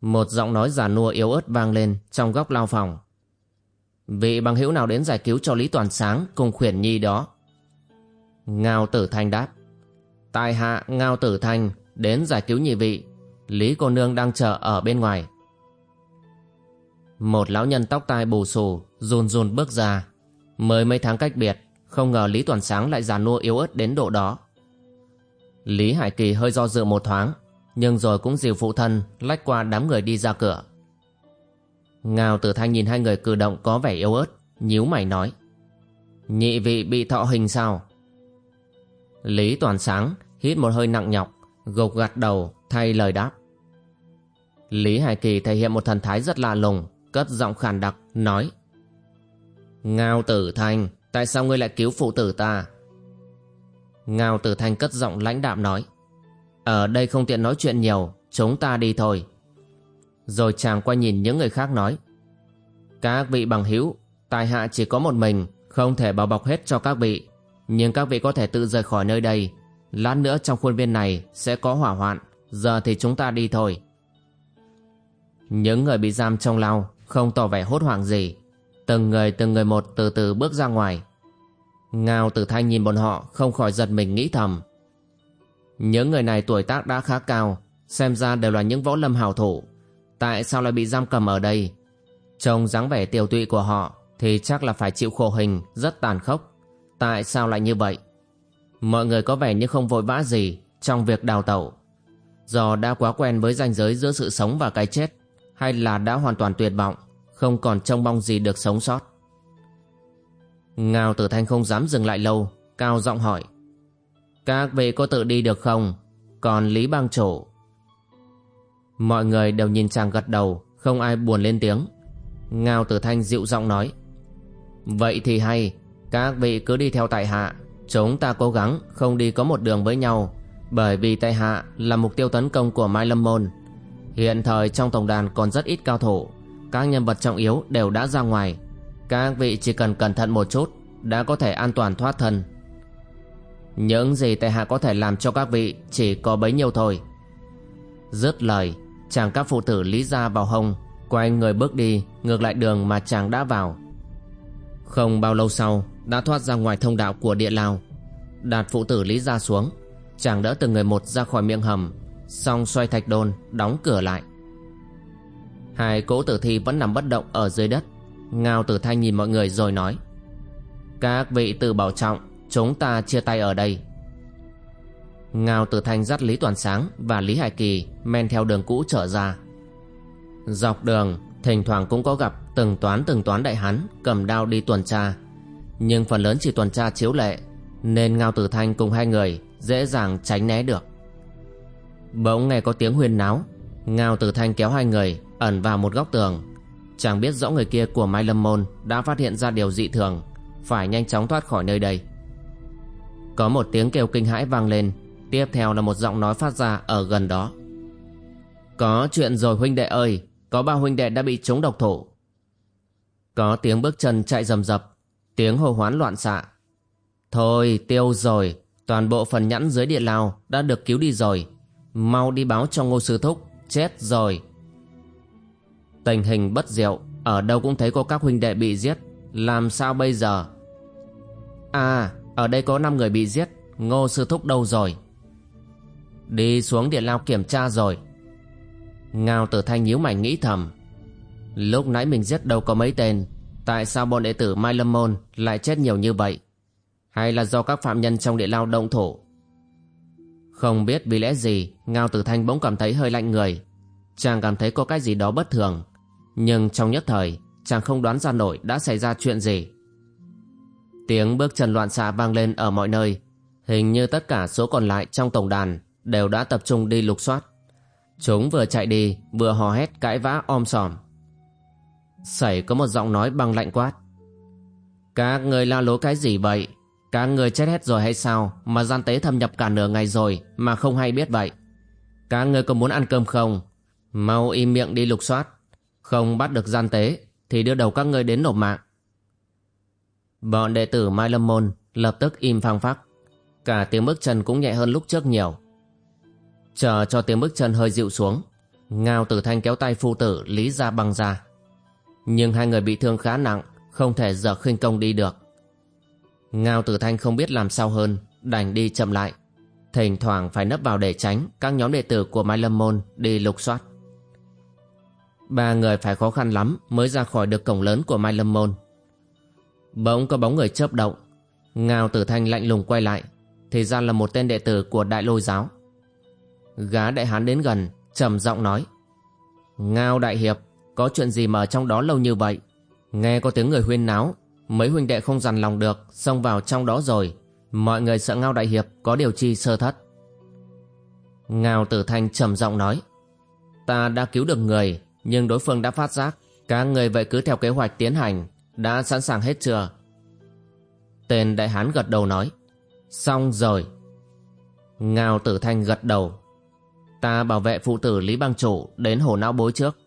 Một giọng nói giả nua yếu ớt vang lên Trong góc lao phòng. Vị bằng hữu nào đến giải cứu cho Lý Toàn Sáng Cùng khuyển nhi đó Ngao tử thanh đáp tại hạ Ngao Tử Thanh đến giải cứu nhị vị. Lý cô nương đang chờ ở bên ngoài. Một lão nhân tóc tai bù xù run run bước ra. Mới mấy tháng cách biệt, không ngờ Lý Toàn Sáng lại già nua yếu ớt đến độ đó. Lý Hải Kỳ hơi do dự một thoáng, nhưng rồi cũng dìu phụ thân lách qua đám người đi ra cửa. Ngao Tử Thanh nhìn hai người cử động có vẻ yếu ớt, nhíu mày nói. Nhị vị bị thọ hình sao? Lý Toàn Sáng hít một hơi nặng nhọc, gục gặt đầu thay lời đáp. Lý Hải Kỳ thể hiện một thần thái rất lạ lùng, cất giọng khàn đặc, nói Ngao tử thanh, tại sao ngươi lại cứu phụ tử ta? Ngao tử thanh cất giọng lãnh đạm nói Ở đây không tiện nói chuyện nhiều, chúng ta đi thôi. Rồi chàng quay nhìn những người khác nói Các vị bằng hữu, tài hạ chỉ có một mình, không thể bao bọc hết cho các vị. Nhưng các vị có thể tự rời khỏi nơi đây. Lát nữa trong khuôn viên này sẽ có hỏa hoạn. Giờ thì chúng ta đi thôi. Những người bị giam trong lao Không tỏ vẻ hốt hoảng gì. Từng người từng người một từ từ bước ra ngoài. Ngao tử thanh nhìn bọn họ Không khỏi giật mình nghĩ thầm. Những người này tuổi tác đã khá cao Xem ra đều là những võ lâm hào thủ. Tại sao lại bị giam cầm ở đây? Trông dáng vẻ tiêu tụy của họ Thì chắc là phải chịu khổ hình, Rất tàn khốc. Tại sao lại như vậy? Mọi người có vẻ như không vội vã gì Trong việc đào tẩu. Do đã quá quen với ranh giới giữa sự sống và cái chết, Hay là đã hoàn toàn tuyệt vọng, Không còn trông mong gì được sống sót? Ngao tử thanh không dám dừng lại lâu, Cao giọng hỏi. Các vị có tự đi được không? Còn Lý Bang Chủ Mọi người đều nhìn chàng gật đầu, Không ai buồn lên tiếng. Ngao tử thanh dịu giọng nói, Vậy thì hay, Các vị cứ đi theo tại hạ, Chúng ta cố gắng không đi có một đường với nhau, Bởi vì tại hạ là mục tiêu tấn công của Mai Lâm Môn. Hiện thời trong tổng đàn còn rất ít cao thủ, Các nhân vật trọng yếu đều đã ra ngoài. Các vị chỉ cần cẩn thận một chút, Đã có thể an toàn thoát thân. Những gì tại hạ có thể làm cho các vị Chỉ có bấy nhiêu thôi. Dứt lời Chàng các phụ tử lý ra vào hông Quay người bước đi, Ngược lại đường mà chàng đã vào. Không bao lâu sau, Đã thoát ra ngoài thông đạo của địa lao. Đạt phụ tử lý ra xuống, Chàng đỡ từng người một ra khỏi miệng hầm, Xong xoay thạch đôn, Đóng cửa lại. Hai cỗ tử thi vẫn nằm bất động ở dưới đất, Ngao tử thanh nhìn mọi người rồi nói, Các vị tự bảo trọng, Chúng ta chia tay ở đây. Ngao tử thanh dắt Lý Toàn Sáng Và Lý Hải Kỳ Men theo đường cũ trở ra. Dọc đường, Thỉnh thoảng cũng có gặp từng toán từng toán đại hán Cầm đao đi tuần tra. Nhưng phần lớn chỉ tuần tra chiếu lệ, Nên Ngao Tử Thanh cùng hai người Dễ dàng tránh né được. Bỗng nghe có tiếng huyên náo, Ngao Tử Thanh kéo hai người Ẩn vào một góc tường. Chẳng biết rõ người kia của Mai Lâm Môn Đã phát hiện ra điều dị thường, Phải nhanh chóng thoát khỏi nơi đây. Có một tiếng kêu kinh hãi vang lên Tiếp theo là một giọng nói phát ra ở gần đó. Có chuyện rồi huynh đệ ơi, Có ba huynh đệ đã bị trúng độc thủ. Có tiếng bước chân chạy rầm rập, Tiếng hô hoán loạn xạ. Thôi, tiêu rồi, Toàn bộ phần nhẫn dưới địa lao Đã được cứu đi rồi. Mau đi báo cho ngô sư thúc, Chết rồi. Tình hình bất diệu, Ở đâu cũng thấy có các huynh đệ bị giết. Làm sao bây giờ? À ở đây có 5 người bị giết, Ngô sư thúc đâu rồi? Đi xuống địa lao kiểm tra rồi. Ngao tử thanh nhíu mày nghĩ thầm. Lúc nãy mình giết đâu có mấy tên, Tại sao bọn đệ tử Mai Lâm Môn Lại chết nhiều như vậy? Hay là do các phạm nhân trong địa lao động thổ Không biết vì lẽ gì, Ngao tử thanh bỗng cảm thấy hơi lạnh người. Chàng cảm thấy có cái gì đó bất thường, Nhưng trong nhất thời, Chàng không đoán ra nổi đã xảy ra chuyện gì. Tiếng bước chân loạn xạ vang lên ở mọi nơi, Hình như tất cả số còn lại trong tổng đàn đều đã tập trung đi lục soát. Chúng vừa chạy đi, vừa hò hét cãi vã om sòm. Sẩy có một giọng nói bằng lạnh quát. Các người la lố cái gì vậy? Các người chết hết rồi hay sao mà gian tế thâm nhập cả nửa ngày rồi mà không hay biết vậy? Các người có muốn ăn cơm không? Mau im miệng đi lục soát. Không bắt được gian tế thì đưa đầu các người đến nộp mạng. Bọn đệ tử Mai Lâm Môn lập tức im phang phắc. Cả tiếng bước chân cũng nhẹ hơn lúc trước nhiều. Chờ cho tiếng bước chân hơi dịu xuống. Ngao tử thanh kéo tay phu tử Lý ra băng ra. Nhưng hai người bị thương khá nặng, Không thể giờ khinh công đi được. Ngao tử thanh không biết làm sao hơn, Đành đi chậm lại. Thỉnh thoảng phải nấp vào để tránh Các nhóm đệ tử của Mai Lâm Môn đi lục soát. Ba người phải khó khăn lắm Mới ra khỏi được cổng lớn của Mai Lâm Môn. Bỗng có bóng người chớp động. Ngao tử thanh lạnh lùng quay lại. Thì ra là một tên đệ tử của Đại Lôi Giáo. Gá đại hán đến gần, trầm giọng nói. Ngao đại hiệp, Có chuyện gì mà ở trong đó lâu như vậy? Nghe có tiếng người huyên náo, Mấy huynh đệ không dằn lòng được, Xông vào trong đó rồi. Mọi người sợ Ngao đại hiệp có điều chi sơ thất. Ngao tử thanh trầm giọng nói. Ta đã cứu được người, Nhưng đối phương đã phát giác. Các người vậy cứ theo kế hoạch tiến hành, Đã sẵn sàng hết chưa? Tên đại hán gật đầu nói. Xong rồi. Ngao tử thanh gật đầu. Ta bảo vệ phụ tử Lý Bang Chủ đến hồ não bối trước.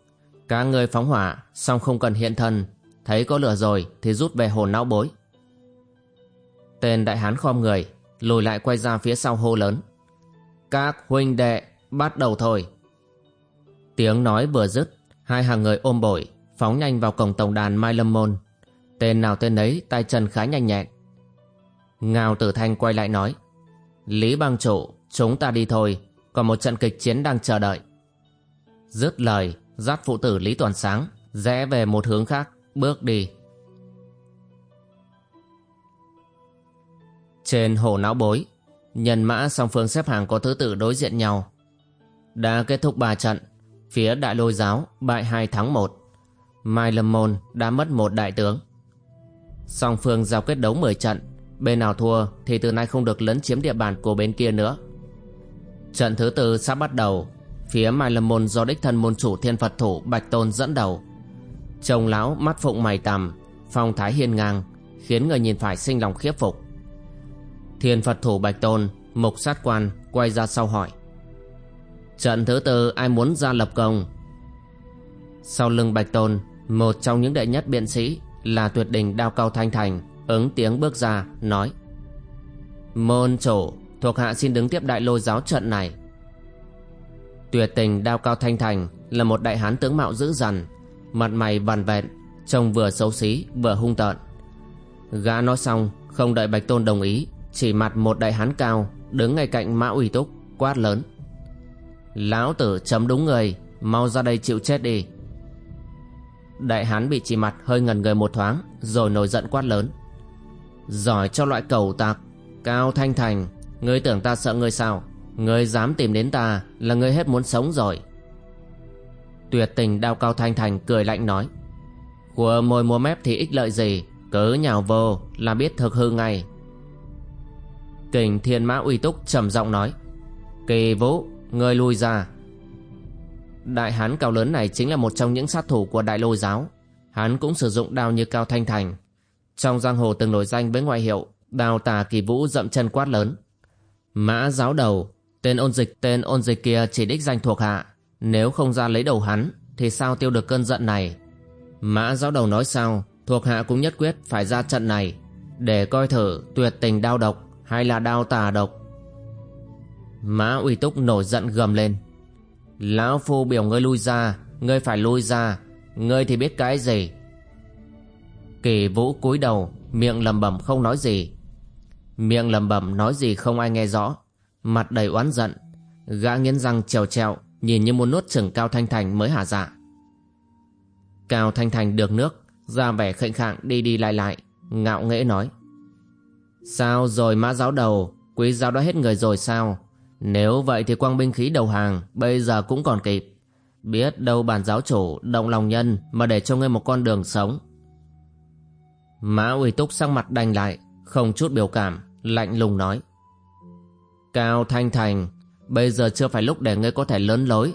Các người phóng hỏa, xong không cần hiện thân. Thấy có lửa rồi thì rút về hồ não bối. Tên đại hán khom người, lùi lại quay ra phía sau hô lớn. Các huynh đệ, bắt đầu thôi. Tiếng nói vừa dứt, hai hàng người ôm bội, phóng nhanh vào cổng tổng đàn Mai Lâm Môn. Tên nào tên ấy tay chân khá nhanh nhẹn. Ngao Tử Thanh quay lại nói. Lý bang chủ, chúng ta đi thôi, còn một trận kịch chiến đang chờ đợi. Dứt lời, giáp phụ tử Lý Toàn Sáng, rẽ về một hướng khác, bước đi. Trên hồ não bối, nhân mã song phương xếp hàng có thứ tự đối diện nhau. Đã kết thúc ba trận, phía đại lôi giáo bại hai thắng một. Mai Lâm Môn đã mất một đại tướng. Song phương giao kết đấu 10 trận, bên nào thua thì từ nay không được lấn chiếm địa bàn của bên kia nữa. Trận thứ tư sắp bắt đầu. Phía Mai Lâm Môn do đích thân môn chủ thiên Phật thủ Bạch Tôn dẫn đầu. Trông lão mắt phụng mày tằm, phong thái hiên ngang, khiến người nhìn phải sinh lòng khiếp phục. Thiên phật thủ bạch tôn, mục sát quan, quay ra sau hỏi. Trận thứ tư ai muốn ra lập công? Sau lưng bạch tôn, một trong những đệ nhất biện sĩ là tuyệt đình đao cao thanh thành, ứng tiếng bước ra, nói. Môn chủ thuộc hạ xin đứng tiếp đại lôi giáo trận này. Tuyệt tình đao cao thanh thành là một đại hán tướng mạo dữ dằn, mặt mày vằn vẹn, trông vừa xấu xí, vừa hung tợn. Gã nói xong, không đợi bạch tôn đồng ý, chỉ mặt một đại hán cao đứng ngay cạnh mã uy túc, quát lớn. Lão tử chấm đúng người, mau ra đây chịu chết đi. Đại hán bị chỉ mặt hơi ngần người một thoáng, rồi nổi giận quát lớn. Giỏi cho loại cầu tạc, cao thanh thành ngươi tưởng ta sợ ngươi sao? Ngươi dám tìm đến ta là ngươi hết muốn sống rồi. Tuyệt tình đao cao thanh thành cười lạnh nói. Của môi mua mép thì ích lợi gì? Cớ nhào vô là biết thực hư ngay. Kình thiên mã uy túc trầm giọng nói. Kỳ vũ, ngươi lui ra. Đại hán cao lớn này chính là một trong những sát thủ của đại lôi giáo. Hắn cũng sử dụng đao như cao thanh thành. Trong giang hồ từng nổi danh với ngoại hiệu đao tà kỳ vũ dậm chân quát lớn mã giáo đầu, tên ôn dịch, tên ôn dịch kia chỉ đích danh thuộc hạ. Nếu không ra lấy đầu hắn, thì sao tiêu được cơn giận này? Mã giáo đầu nói sao, thuộc hạ cũng nhất quyết phải ra trận này, để coi thử tuyệt tình đao độc hay là đao tà độc. Mã uy túc nổi giận gầm lên. Lão phu biểu ngươi lui ra, ngươi phải lui ra, ngươi thì biết cái gì? Kỳ vũ cúi đầu, miệng lầm bẩm không nói gì miệng lẩm bẩm nói gì không ai nghe rõ. Mặt đầy oán giận. Gã nghiến răng trèo trèo, nhìn như muốn nuốt chừng cao thanh thành mới hả dạ. Cao thanh thành được nước, ra vẻ khệnh khạng đi đi lại lại, ngạo nghễ nói. Sao rồi mã giáo đầu? Quý giáo đã hết người rồi sao? Nếu vậy thì quang binh khí đầu hàng bây giờ cũng còn kịp. Biết đâu bản giáo chủ động lòng nhân mà để cho ngươi một con đường sống. Mã uy túc sang mặt đành lại, không chút biểu cảm lạnh lùng nói. Cao thanh thành, bây giờ chưa phải lúc để ngươi có thể lớn lối.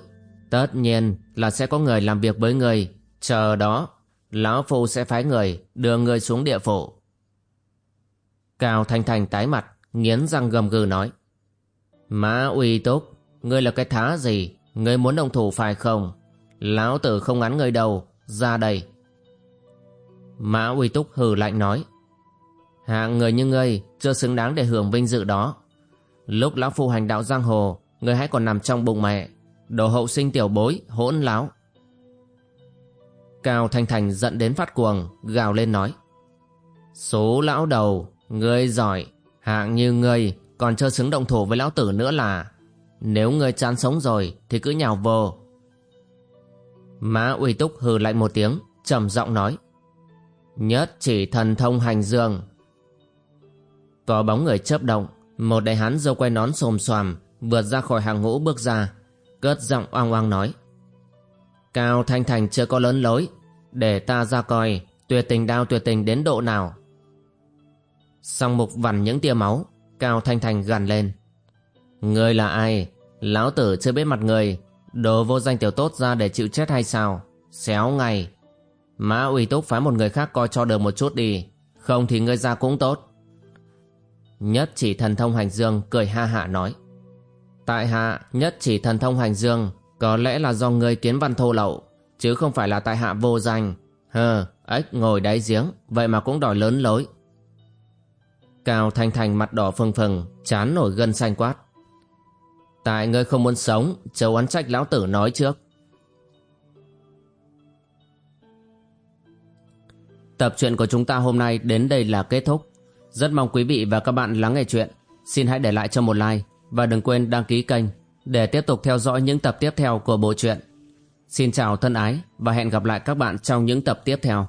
Tất nhiên là sẽ có người làm việc với ngươi. Chờ đó, lão phu sẽ phái người đưa ngươi xuống địa phủ. Cao thanh thành tái mặt, nghiến răng gầm gừ nói. Mã uy túc, ngươi là cái thá gì? Ngươi muốn đồng thủ phải không? Lão tử không ngắn ngươi đâu, ra đây. Mã uy túc hừ lạnh nói hạng người như ngươi chưa xứng đáng để hưởng vinh dự đó. Lúc lão phu hành đạo giang hồ, ngươi hãy còn nằm trong bụng mẹ, đồ hậu sinh tiểu bối, hỗn láo. Cao thanh thành giận đến phát cuồng, gào lên nói, số lão đầu, ngươi giỏi hạng như ngươi còn chưa xứng động thủ với lão tử nữa là, nếu ngươi chán sống rồi thì cứ nhào vô mã uy túc hừ lạnh một tiếng, trầm giọng nói, nhất chỉ thần thông hành dương có bóng người chớp động, một đại hán dâu quay nón xồm xoàm vượt ra khỏi hàng ngũ bước ra, cất giọng oang oang nói. Cao thanh thành chưa có lớn lối, để ta ra coi tuyệt tình đao tuyệt tình đến độ nào. Song mục vằn những tia máu, cao thanh thành gằn lên. Ngươi là ai? Lão tử chưa biết mặt người. Đồ vô danh tiểu tốt ra để chịu chết hay sao? Xéo ngay. Mã uy túc phái một người khác coi cho được một chút đi. Không thì ngươi ra cũng tốt nhất chỉ thần thông hành dương cười ha hạ nói. Tại hạ, nhất chỉ thần thông hành dương có lẽ là do ngươi kiến văn thô lậu, chứ không phải là tại hạ vô danh. Hờ ếch, ngồi đáy giếng, vậy mà cũng đòi lớn lối. Cao thanh thành mặt đỏ phừng phừng, chán nổi gân xanh quát. Tại ngươi không muốn sống, châu oán trách lão tử nói trước. Tập truyện của chúng ta hôm nay đến đây là kết thúc rất mong quý vị và các bạn lắng nghe chuyện xin hãy để lại cho một like và đừng quên đăng ký kênh để tiếp tục theo dõi những tập tiếp theo của bộ truyện Xin chào thân ái và hẹn gặp lại các bạn trong những tập tiếp theo.